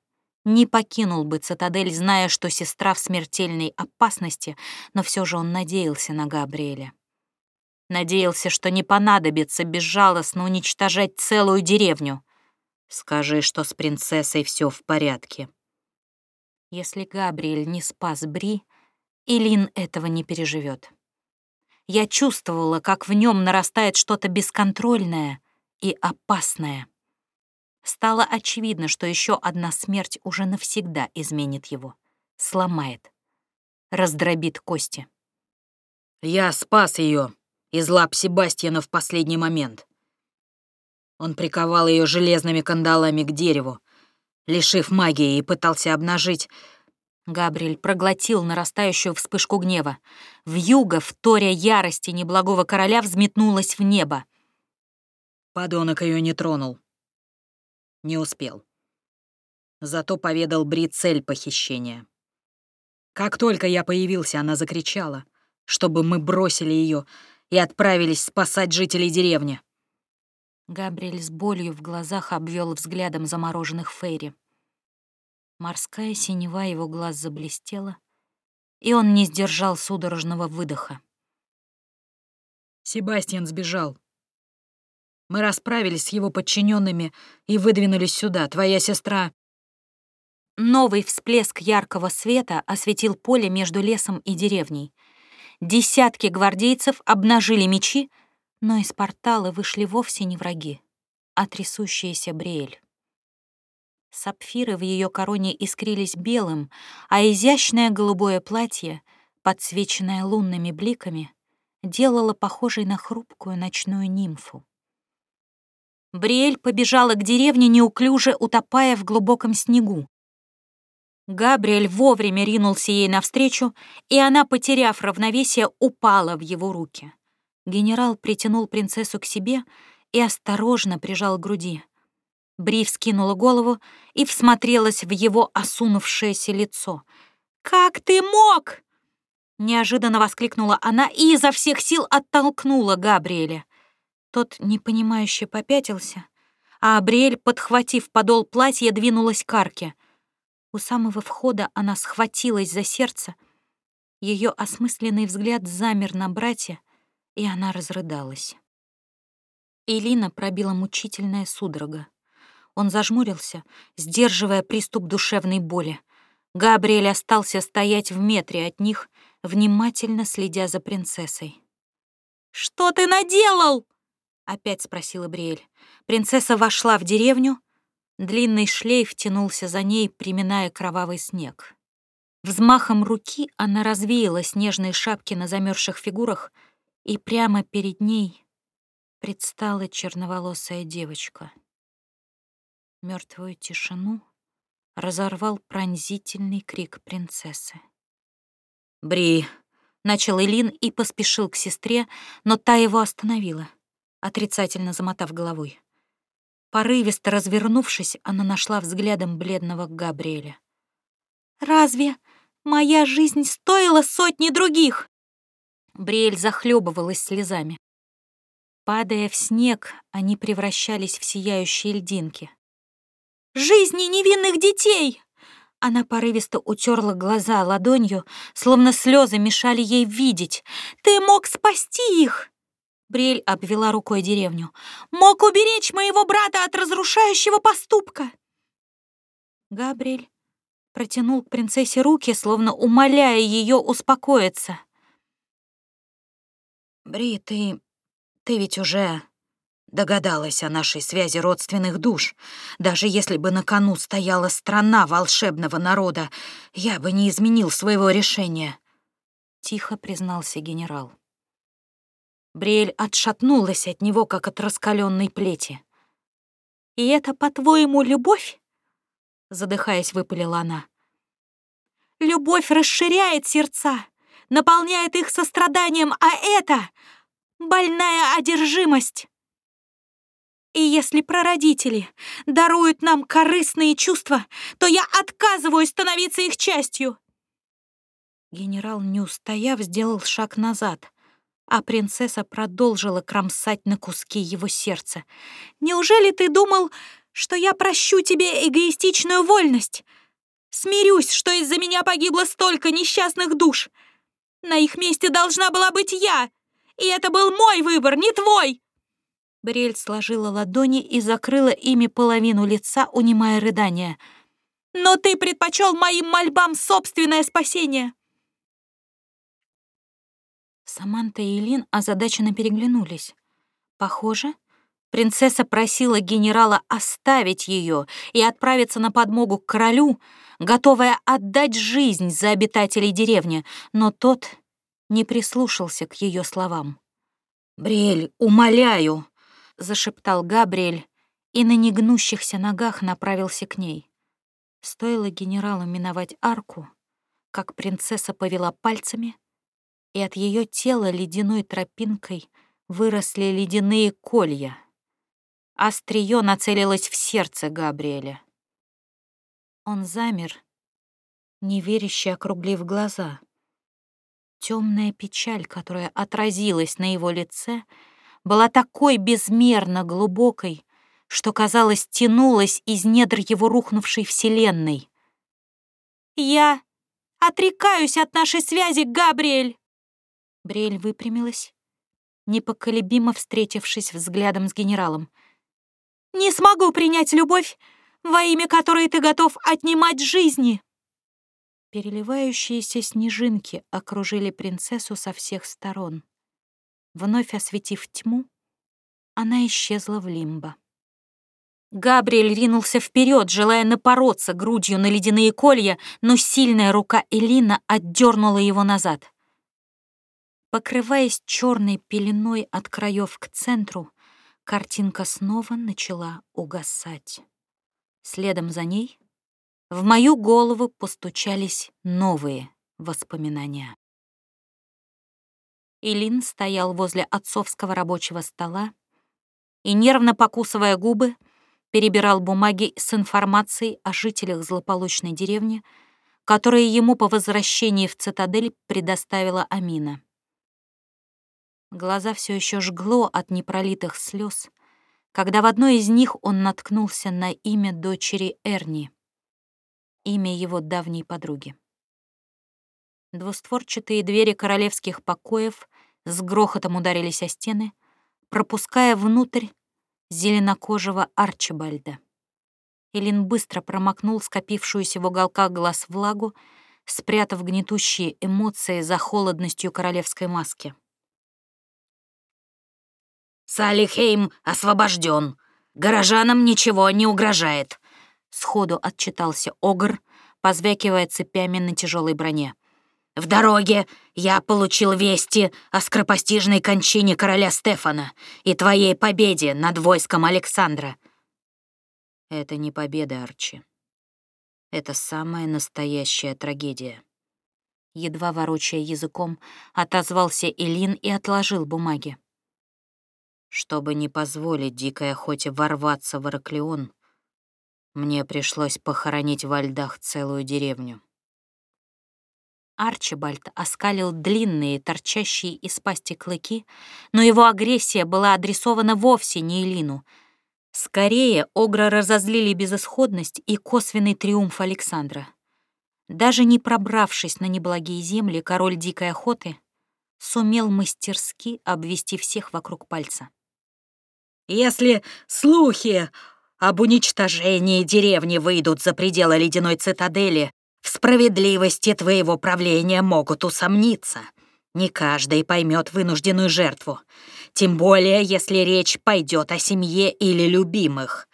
не покинул бы цитадель, зная, что сестра в смертельной опасности, но все же он надеялся на Габриэля. Надеялся, что не понадобится безжалостно уничтожать целую деревню. «Скажи, что с принцессой все в порядке». Если Габриэль не спас Бри, Илин этого не переживет. Я чувствовала, как в нем нарастает что-то бесконтрольное и опасное. Стало очевидно, что еще одна смерть уже навсегда изменит его, сломает, раздробит кости. «Я спас ее из лап Себастьяна в последний момент», он приковал ее железными кандалами к дереву, лишив магии, и пытался обнажить. Габриэль проглотил нарастающую вспышку гнева. Вьюга, вторя ярости неблагого короля, взметнулась в небо. Подонок ее не тронул. Не успел. Зато поведал Бри цель похищения. Как только я появился, она закричала, чтобы мы бросили ее и отправились спасать жителей деревни. Габриэль с болью в глазах обвел взглядом замороженных Фейри. Морская синева его глаз заблестела, и он не сдержал судорожного выдоха. Себастьян сбежал. Мы расправились с его подчиненными и выдвинулись сюда. Твоя сестра... Новый всплеск яркого света осветил поле между лесом и деревней. Десятки гвардейцев обнажили мечи, но из портала вышли вовсе не враги, а трясущаяся Бриэль. Сапфиры в ее короне искрились белым, а изящное голубое платье, подсвеченное лунными бликами, делало похожей на хрупкую ночную нимфу. Бриэль побежала к деревне, неуклюже утопая в глубоком снегу. Габриэль вовремя ринулся ей навстречу, и она, потеряв равновесие, упала в его руки. Генерал притянул принцессу к себе и осторожно прижал к груди. Бри вскинула голову и всмотрелась в его осунувшееся лицо. «Как ты мог?» Неожиданно воскликнула она и изо всех сил оттолкнула Габриэля. Тот непонимающе попятился, а Абриэль, подхватив подол платья, двинулась к арке. У самого входа она схватилась за сердце. Ее осмысленный взгляд замер на брате, и она разрыдалась. Элина пробила мучительная судорога. Он зажмурился, сдерживая приступ душевной боли. Габриэль остался стоять в метре от них, внимательно следя за принцессой. «Что ты наделал?» — опять спросила Бриэль. Принцесса вошла в деревню. Длинный шлейф тянулся за ней, приминая кровавый снег. Взмахом руки она развеяла снежные шапки на замерзших фигурах и прямо перед ней предстала черноволосая девочка. Мертвую тишину разорвал пронзительный крик принцессы. «Бри!» — начал Элин и поспешил к сестре, но та его остановила, отрицательно замотав головой. Порывисто развернувшись, она нашла взглядом бледного Габриэля. «Разве моя жизнь стоила сотни других?» Бриэль захлебывалась слезами. Падая в снег, они превращались в сияющие льдинки. «Жизни невинных детей!» Она порывисто утерла глаза ладонью, словно слезы мешали ей видеть. «Ты мог спасти их!» Бриэль обвела рукой деревню. «Мог уберечь моего брата от разрушающего поступка!» Габриэль протянул к принцессе руки, словно умоляя ее успокоиться. Бри, ты... ты ведь уже догадалась о нашей связи родственных душ. Даже если бы на кону стояла страна волшебного народа, я бы не изменил своего решения. Тихо признался генерал. Бриэль отшатнулась от него, как от раскаленной плети. «И это, по-твоему, любовь?» Задыхаясь, выпалила она. «Любовь расширяет сердца, наполняет их состраданием, а это — больная одержимость. И если прародители даруют нам корыстные чувства, то я отказываюсь становиться их частью. Генерал, не устояв, сделал шаг назад, а принцесса продолжила кромсать на куски его сердце. «Неужели ты думал, что я прощу тебе эгоистичную вольность? Смирюсь, что из-за меня погибло столько несчастных душ. На их месте должна была быть я, и это был мой выбор, не твой!» Бриэль сложила ладони и закрыла ими половину лица, унимая рыдания. Но ты предпочел моим мольбам собственное спасение!» Саманта и Элин озадаченно переглянулись. Похоже, принцесса просила генерала оставить ее и отправиться на подмогу к королю, готовая отдать жизнь за обитателей деревни, но тот не прислушался к ее словам. «Бриэль, умоляю!» — зашептал Габриэль и на негнущихся ногах направился к ней. Стоило генералу миновать арку, как принцесса повела пальцами, и от ее тела ледяной тропинкой выросли ледяные колья. Остриё нацелилось в сердце Габриэля. Он замер, неверяще округлив глаза. Темная печаль, которая отразилась на его лице, была такой безмерно глубокой, что, казалось, тянулась из недр его рухнувшей вселенной. «Я отрекаюсь от нашей связи, Габриэль!» Бриэль выпрямилась, непоколебимо встретившись взглядом с генералом. «Не смогу принять любовь, во имя которой ты готов отнимать жизни!» Переливающиеся снежинки окружили принцессу со всех сторон. Вновь осветив тьму, она исчезла в лимбо. Габриэль ринулся вперед, желая напороться грудью на ледяные колья, но сильная рука Элина отдернула его назад. Покрываясь черной пеленой от краев к центру, картинка снова начала угасать. Следом за ней в мою голову постучались новые воспоминания. Илин стоял возле отцовского рабочего стола и, нервно покусывая губы, перебирал бумаги с информацией о жителях злополучной деревни, которые ему по возвращении в цитадель предоставила Амина. Глаза все еще жгло от непролитых слез, когда в одной из них он наткнулся на имя дочери Эрни, имя его давней подруги. Двустворчатые двери королевских покоев с грохотом ударились о стены, пропуская внутрь зеленокожего Арчибальда. Элин быстро промокнул скопившуюся в уголках глаз влагу, спрятав гнетущие эмоции за холодностью королевской маски. Салихейм освобожден. Горожанам ничего не угрожает», — сходу отчитался Огр, позвякивая цепями на тяжелой броне. «В дороге я получил вести о скоропостижной кончине короля Стефана и твоей победе над войском Александра». «Это не победа, Арчи. Это самая настоящая трагедия». Едва ворочая языком, отозвался Элин и отложил бумаги. Чтобы не позволить дикой охоте ворваться в Ираклион, мне пришлось похоронить во льдах целую деревню. Арчибальд оскалил длинные, торчащие из пасти клыки, но его агрессия была адресована вовсе не Элину. Скорее, Огра разозлили безысходность и косвенный триумф Александра. Даже не пробравшись на неблагие земли, король дикой охоты сумел мастерски обвести всех вокруг пальца. Если слухи об уничтожении деревни выйдут за пределы ледяной цитадели, в справедливости твоего правления могут усомниться. Не каждый поймет вынужденную жертву, тем более если речь пойдет о семье или любимых.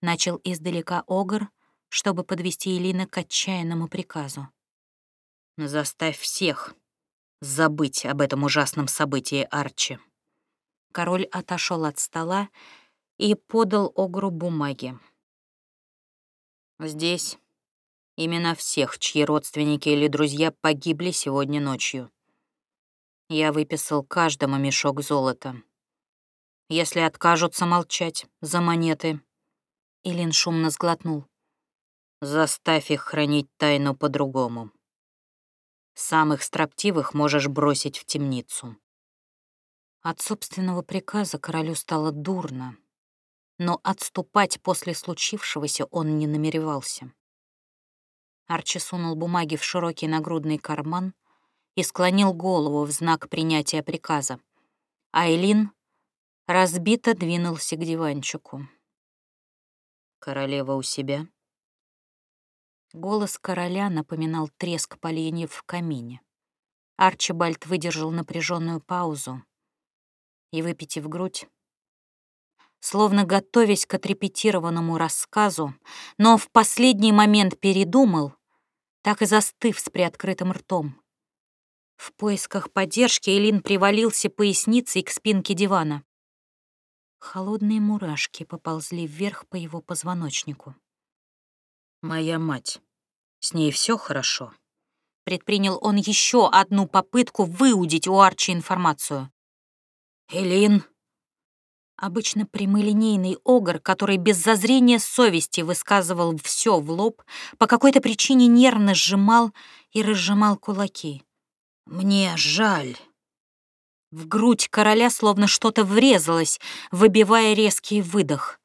Начал издалека Огр, чтобы подвести Элина к отчаянному приказу. «Заставь всех забыть об этом ужасном событии, Арчи». Король отошел от стола и подал Огру бумаги. «Здесь имена всех, чьи родственники или друзья погибли сегодня ночью. Я выписал каждому мешок золота. Если откажутся молчать за монеты...» Илин шумно сглотнул. «Заставь их хранить тайну по-другому. Самых строптивых можешь бросить в темницу. От собственного приказа королю стало дурно, но отступать после случившегося он не намеревался. Арчи сунул бумаги в широкий нагрудный карман и склонил голову в знак принятия приказа. Айлин разбито двинулся к диванчику. «Королева у себя?» Голос короля напоминал треск поленьев в камине. Арчибальд выдержал напряженную паузу и, выпитив грудь, словно готовясь к отрепетированному рассказу, но в последний момент передумал, так и застыв с приоткрытым ртом. В поисках поддержки Элин привалился поясницей к спинке дивана. Холодные мурашки поползли вверх по его позвоночнику. «Моя мать. С ней все хорошо?» Предпринял он еще одну попытку выудить у Арчи информацию. «Элин?» Обычно прямолинейный огр, который без зазрения совести высказывал все в лоб, по какой-то причине нервно сжимал и разжимал кулаки. «Мне жаль». В грудь короля словно что-то врезалось, выбивая резкий выдох.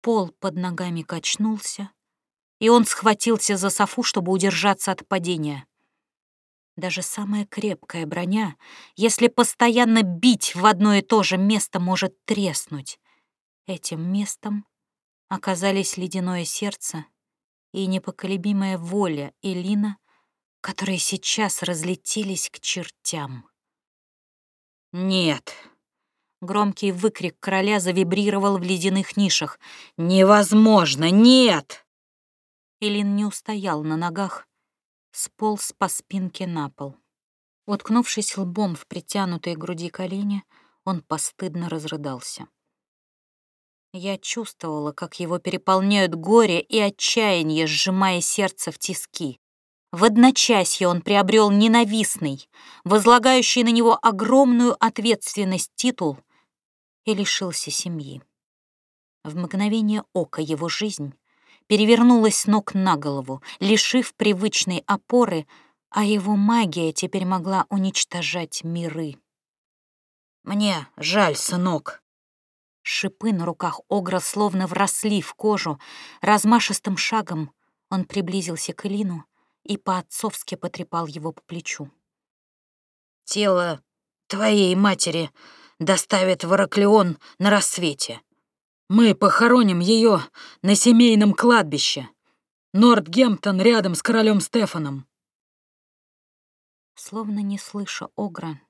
Пол под ногами качнулся, и он схватился за софу, чтобы удержаться от падения. Даже самая крепкая броня, если постоянно бить в одно и то же место, может треснуть. Этим местом оказались ледяное сердце и непоколебимая воля Элина, которые сейчас разлетелись к чертям. «Нет!» Громкий выкрик короля завибрировал в ледяных нишах. «Невозможно! Нет!» Элин не устоял на ногах, сполз по спинке на пол. Уткнувшись лбом в притянутые груди колени, он постыдно разрыдался. Я чувствовала, как его переполняют горе и отчаяние, сжимая сердце в тиски. В одночасье он приобрел ненавистный, возлагающий на него огромную ответственность титул и лишился семьи. В мгновение ока его жизнь перевернулась с ног на голову, лишив привычной опоры, а его магия теперь могла уничтожать миры. «Мне жаль, сынок». Шипы на руках Огра словно вросли в кожу. Размашистым шагом он приблизился к Элину и по-отцовски потрепал его по плечу. «Тело твоей матери доставит в Ираклион на рассвете. Мы похороним ее на семейном кладбище. Нортгемптон рядом с королем Стефаном. Словно не слыша Огра,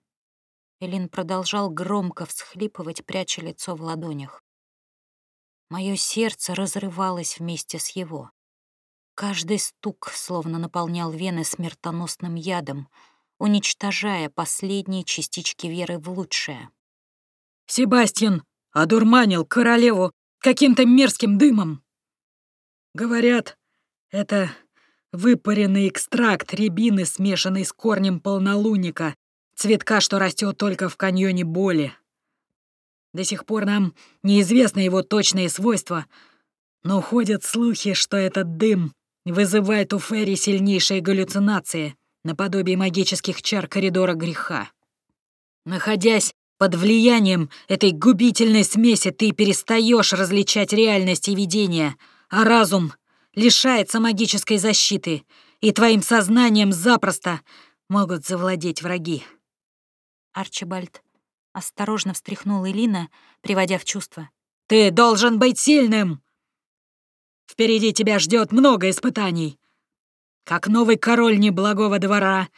Элин продолжал громко всхлипывать, пряча лицо в ладонях. Мое сердце разрывалось вместе с его. Каждый стук словно наполнял вены смертоносным ядом, уничтожая последние частички веры в лучшее. «Себастьян одурманил королеву каким-то мерзким дымом. Говорят, это выпаренный экстракт рябины, смешанный с корнем полнолунника, цветка, что растет только в каньоне боли. До сих пор нам неизвестны его точные свойства, но ходят слухи, что этот дым вызывает у Ферри сильнейшие галлюцинации, наподобие магических чар коридора греха. Находясь под влиянием этой губительной смеси ты перестаешь различать реальность и видение, а разум лишается магической защиты, и твоим сознанием запросто могут завладеть враги. Арчибальд осторожно встряхнул Элина, приводя в чувство. «Ты должен быть сильным! Впереди тебя ждет много испытаний. Как новый король неблагого двора,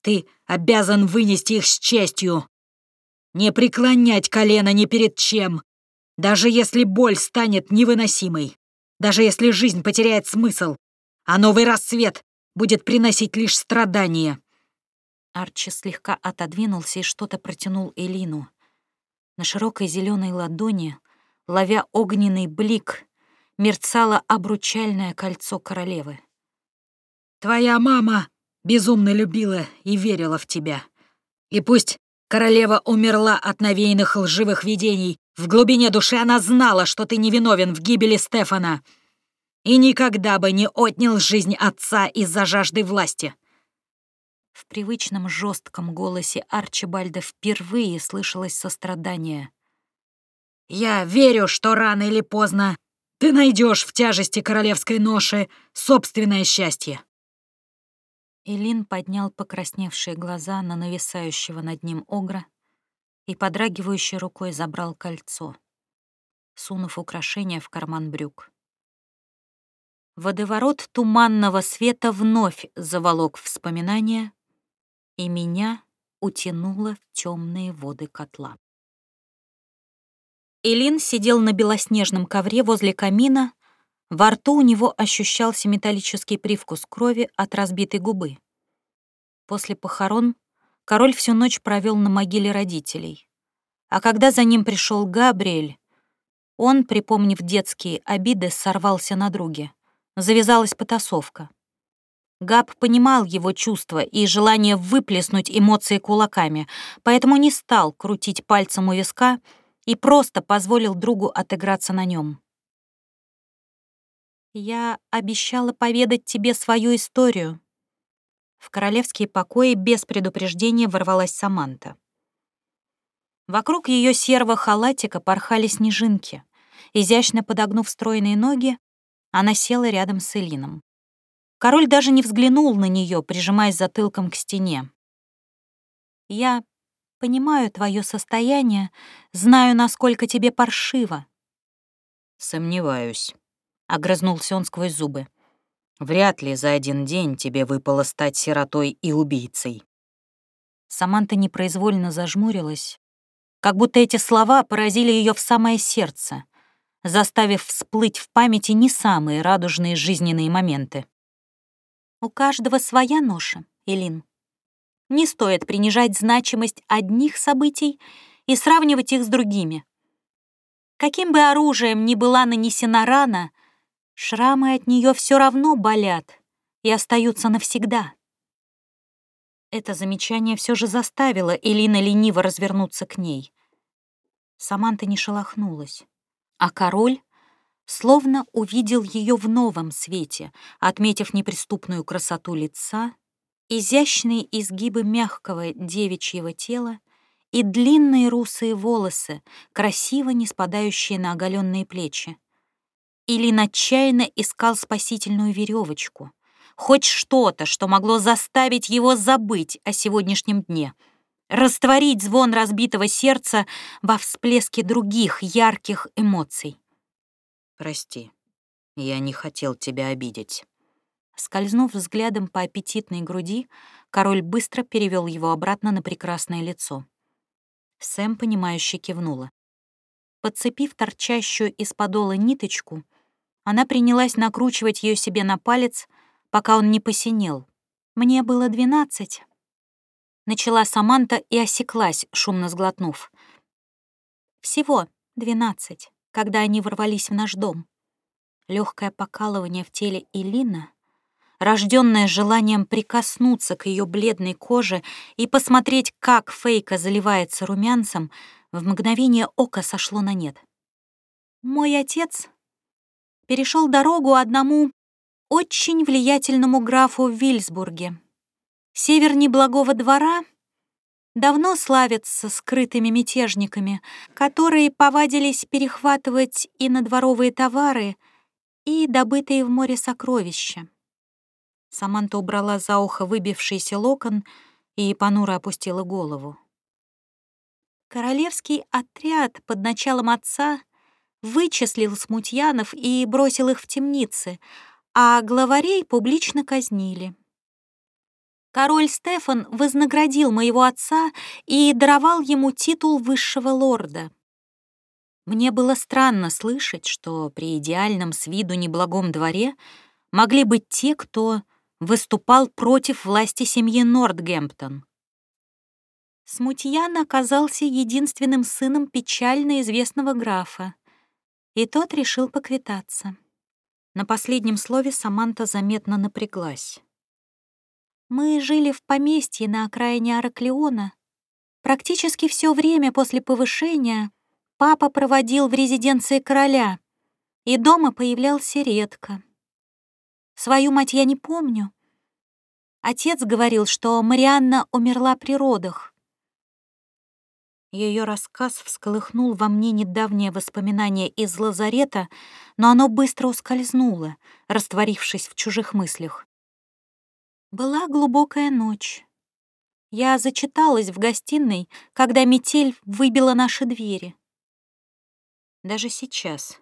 ты обязан вынести их с честью. Не преклонять колено ни перед чем, даже если боль станет невыносимой, даже если жизнь потеряет смысл, а новый рассвет будет приносить лишь страдания. Арчи слегка отодвинулся и что-то протянул Элину. На широкой зеленой ладони, ловя огненный блик, мерцало обручальное кольцо королевы. «Твоя мама безумно любила и верила в тебя. И пусть Королева умерла от навеянных лживых видений. В глубине души она знала, что ты невиновен в гибели Стефана. И никогда бы не отнял жизнь отца из-за жажды власти. В привычном жестком голосе Арчибальда впервые слышалось сострадание. «Я верю, что рано или поздно ты найдешь в тяжести королевской ноши собственное счастье. Илин поднял покрасневшие глаза на нависающего над ним огра и подрагивающей рукой забрал кольцо, сунув украшение в карман брюк. Водоворот туманного света вновь заволок вспоминания, и меня утянуло в темные воды котла. Илин сидел на белоснежном ковре возле камина, во рту у него ощущался металлический привкус крови от разбитой губы. После похорон король всю ночь провел на могиле родителей. А когда за ним пришел Габриэль, он, припомнив детские обиды, сорвался на друге. Завязалась потасовка. Габ понимал его чувства и желание выплеснуть эмоции кулаками, поэтому не стал крутить пальцем у виска и просто позволил другу отыграться на нем. «Я обещала поведать тебе свою историю». В королевские покои без предупреждения ворвалась Саманта. Вокруг ее серого халатика порхали снежинки. Изящно подогнув стройные ноги, она села рядом с Элином. Король даже не взглянул на нее, прижимаясь затылком к стене. «Я понимаю твое состояние, знаю, насколько тебе паршиво». «Сомневаюсь», — огрызнулся он сквозь зубы. «Вряд ли за один день тебе выпало стать сиротой и убийцей». Саманта непроизвольно зажмурилась, как будто эти слова поразили ее в самое сердце заставив всплыть в памяти не самые радужные жизненные моменты. У каждого своя ноша, Элин. Не стоит принижать значимость одних событий и сравнивать их с другими. Каким бы оружием ни была нанесена рана, шрамы от нее все равно болят и остаются навсегда. Это замечание все же заставило Элина лениво развернуться к ней. Саманта не шелохнулась а король словно увидел ее в новом свете, отметив неприступную красоту лица, изящные изгибы мягкого девичьего тела и длинные русые волосы, красиво не спадающие на оголенные плечи. Илин отчаянно искал спасительную веревочку, хоть что-то, что могло заставить его забыть о сегодняшнем дне — растворить звон разбитого сердца во всплеске других ярких эмоций. «Прости, я не хотел тебя обидеть». Скользнув взглядом по аппетитной груди, король быстро перевел его обратно на прекрасное лицо. Сэм, понимающе кивнула. Подцепив торчащую из подола ниточку, она принялась накручивать ее себе на палец, пока он не посинел. Мне было двенадцать, Начала Саманта и осеклась, шумно сглотнув. Всего двенадцать, когда они ворвались в наш дом. Легкое покалывание в теле Илина, рожденное желанием прикоснуться к ее бледной коже и посмотреть, как Фейка заливается румянцем, в мгновение ока сошло на нет. Мой отец перешел дорогу одному очень влиятельному графу в Вильсбурге, Север неблагого двора давно славится скрытыми мятежниками, которые повадились перехватывать и надворовые товары, и добытые в море сокровища. Саманта убрала за ухо выбившийся локон и понуро опустила голову. Королевский отряд под началом отца вычислил смутьянов и бросил их в темницы, а главарей публично казнили. Король Стефан вознаградил моего отца и даровал ему титул высшего лорда. Мне было странно слышать, что при идеальном с виду неблагом дворе могли быть те, кто выступал против власти семьи Нортгемптон. Смутьян оказался единственным сыном печально известного графа, и тот решил поквитаться. На последнем слове Саманта заметно напряглась. Мы жили в поместье на окраине Араклеона. Практически все время после повышения папа проводил в резиденции короля, и дома появлялся редко. Свою мать я не помню. Отец говорил, что Марианна умерла при родах. Ее рассказ всколыхнул во мне недавнее воспоминание из лазарета, но оно быстро ускользнуло, растворившись в чужих мыслях. Была глубокая ночь. Я зачиталась в гостиной, когда метель выбила наши двери. Даже сейчас,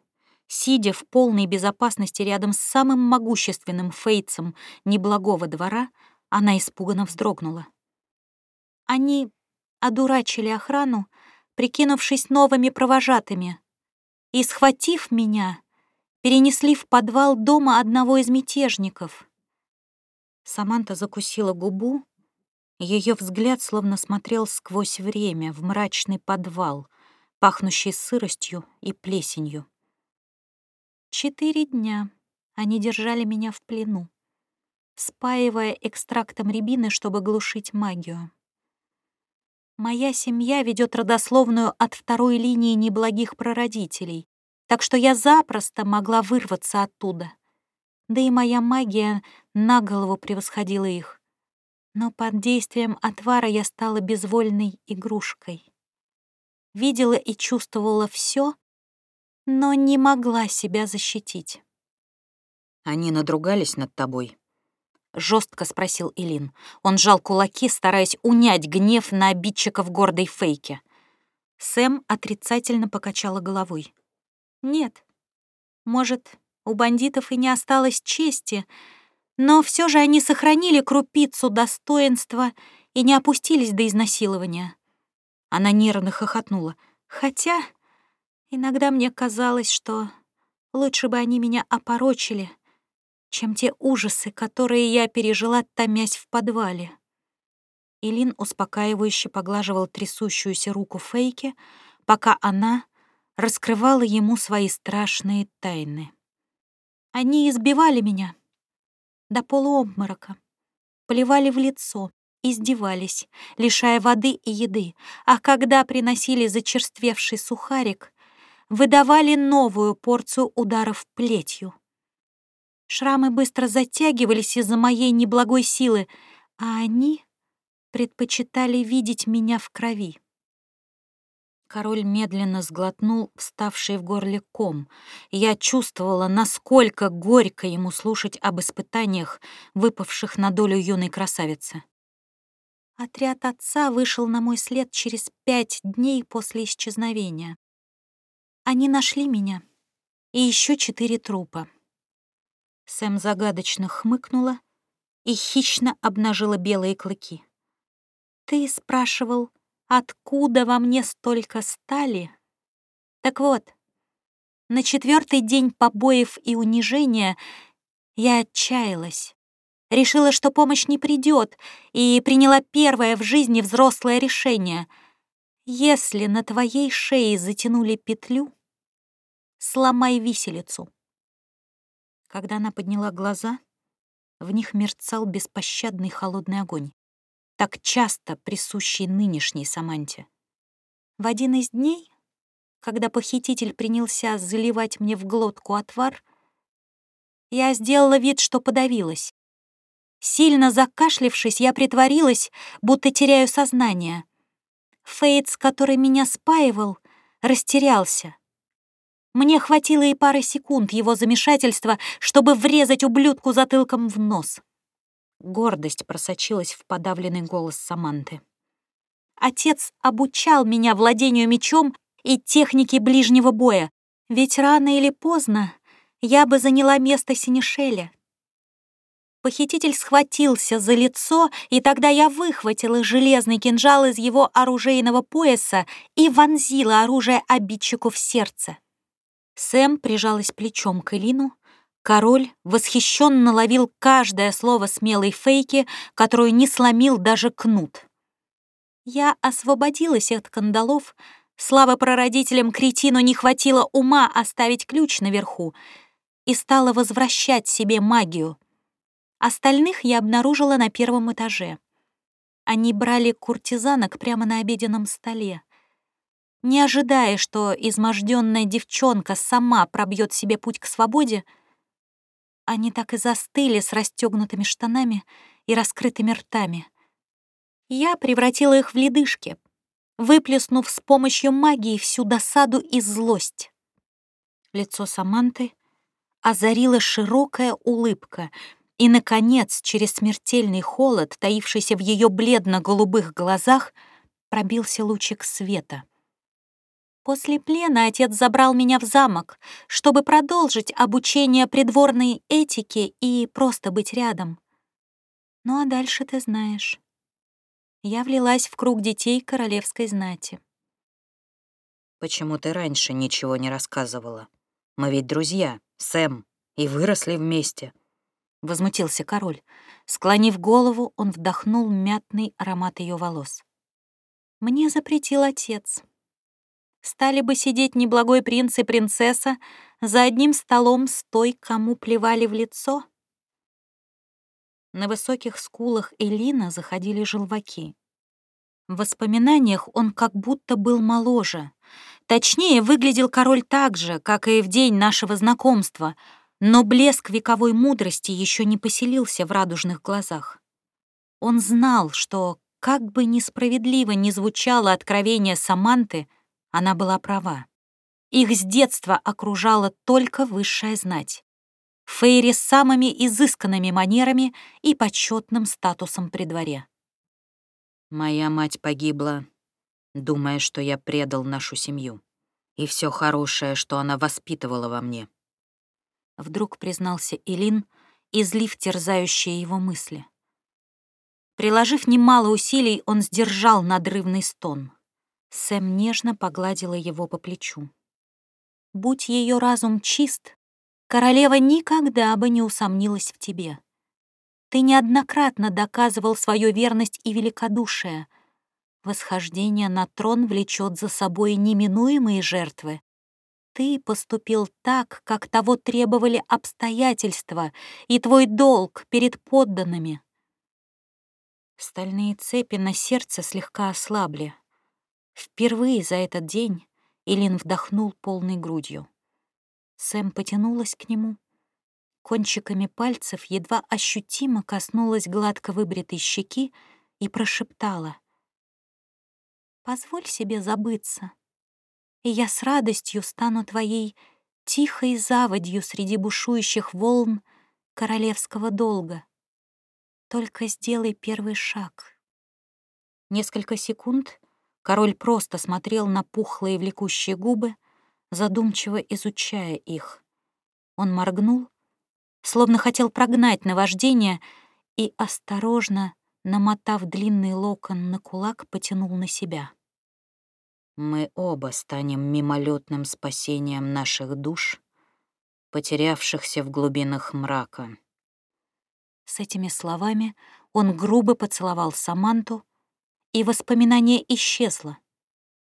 Сидя в полной безопасности рядом с самым могущественным фейцем неблагого двора, она испуганно вздрогнула. Они одурачили охрану, прикинувшись новыми провожатыми, и, схватив меня, перенесли в подвал дома одного из мятежников. Саманта закусила губу, ее взгляд словно смотрел сквозь время в мрачный подвал, пахнущий сыростью и плесенью. Четыре дня они держали меня в плену, спаивая экстрактом рябины, чтобы глушить магию. Моя семья ведет родословную от второй линии неблагих прародителей, так что я запросто могла вырваться оттуда. Да и моя магия на голову превосходила их. Но под действием отвара я стала безвольной игрушкой. Видела и чувствовала все, но не могла себя защитить. «Они надругались над тобой?» — жестко спросил Илин. Он сжал кулаки, стараясь унять гнев на обидчиков гордой фейки. Сэм отрицательно покачала головой. «Нет. Может, у бандитов и не осталось чести, но все же они сохранили крупицу достоинства и не опустились до изнасилования». Она нервно хохотнула. «Хотя Иногда мне казалось, что лучше бы они меня опорочили, чем те ужасы, которые я пережила, томясь в подвале. Илин успокаивающе поглаживал трясущуюся руку Фейки, пока она раскрывала ему свои страшные тайны. Они избивали меня до полуобморока, поливали в лицо, издевались, лишая воды и еды, а когда приносили зачерствевший сухарик, выдавали новую порцию ударов плетью. Шрамы быстро затягивались из-за моей неблагой силы, а они предпочитали видеть меня в крови. Король медленно сглотнул вставший в горле ком. Я чувствовала, насколько горько ему слушать об испытаниях, выпавших на долю юной красавицы. Отряд отца вышел на мой след через пять дней после исчезновения. Они нашли меня и еще четыре трупа. Сэм загадочно хмыкнула и хищно обнажила белые клыки. «Ты спрашивал, откуда во мне столько стали?» Так вот, на четвертый день побоев и унижения я отчаялась. Решила, что помощь не придет, и приняла первое в жизни взрослое решение. Если на твоей шее затянули петлю, Сломай виселицу!» Когда она подняла глаза, в них мерцал беспощадный холодный огонь, так часто присущий нынешней Саманте. В один из дней, когда похититель принялся заливать мне в глотку отвар, я сделала вид, что подавилась. Сильно закашлившись, я притворилась, будто теряю сознание. Фейтс, который меня спаивал, растерялся. Мне хватило и пары секунд его замешательства, чтобы врезать ублюдку затылком в нос. Гордость просочилась в подавленный голос Саманты. Отец обучал меня владению мечом и технике ближнего боя, ведь рано или поздно я бы заняла место Синишеля. Похититель схватился за лицо, и тогда я выхватила железный кинжал из его оружейного пояса и вонзила оружие обидчику в сердце. Сэм прижалась плечом к Элину. Король восхищенно ловил каждое слово смелой фейки, которую не сломил даже кнут. Я освободилась от кандалов, слава прародителям кретину не хватило ума оставить ключ наверху, и стала возвращать себе магию. Остальных я обнаружила на первом этаже. Они брали куртизанок прямо на обеденном столе. Не ожидая, что изможденная девчонка сама пробьет себе путь к свободе, они так и застыли с расстегнутыми штанами и раскрытыми ртами. Я превратила их в ледышки, выплеснув с помощью магии всю досаду и злость. Лицо Саманты озарила широкая улыбка, и, наконец, через смертельный холод, таившийся в ее бледно-голубых глазах, пробился лучик света — После плена отец забрал меня в замок, чтобы продолжить обучение придворной этике и просто быть рядом. Ну а дальше ты знаешь. Я влилась в круг детей королевской знати. Почему ты раньше ничего не рассказывала? Мы ведь друзья, Сэм, и выросли вместе. Возмутился король. Склонив голову, он вдохнул мятный аромат ее волос. Мне запретил отец. Стали бы сидеть неблагой принц и принцесса за одним столом с той, кому плевали в лицо. На высоких скулах Элина заходили желваки. В воспоминаниях он как будто был моложе. Точнее, выглядел король так же, как и в день нашего знакомства, но блеск вековой мудрости еще не поселился в радужных глазах. Он знал, что, как бы несправедливо ни звучало откровение Саманты, она была права. Их с детства окружала только высшая знать. Фейри с самыми изысканными манерами и почетным статусом при дворе. Моя мать погибла, думая, что я предал нашу семью и все хорошее, что она воспитывала во мне. Вдруг признался Илин, излив терзающие его мысли. Приложив немало усилий, он сдержал надрывный стон. Сэм нежно погладила его по плечу. «Будь ее разум чист, королева никогда бы не усомнилась в тебе. Ты неоднократно доказывал свою верность и великодушие. Восхождение на трон влечет за собой неминуемые жертвы. Ты поступил так, как того требовали обстоятельства и твой долг перед подданными». Стальные цепи на сердце слегка ослабли. Впервые за этот день Илин вдохнул полной грудью. Сэм потянулась к нему. Кончиками пальцев едва ощутимо коснулась гладко выбритой щеки и прошептала. «Позволь себе забыться, и я с радостью стану твоей тихой заводью среди бушующих волн королевского долга. Только сделай первый шаг». Несколько секунд Король просто смотрел на пухлые влекущие губы, задумчиво изучая их. Он моргнул, словно хотел прогнать наваждение, и, осторожно, намотав длинный локон на кулак, потянул на себя. «Мы оба станем мимолетным спасением наших душ, потерявшихся в глубинах мрака». С этими словами он грубо поцеловал Саманту, и воспоминание исчезло,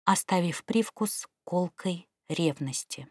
оставив привкус колкой ревности.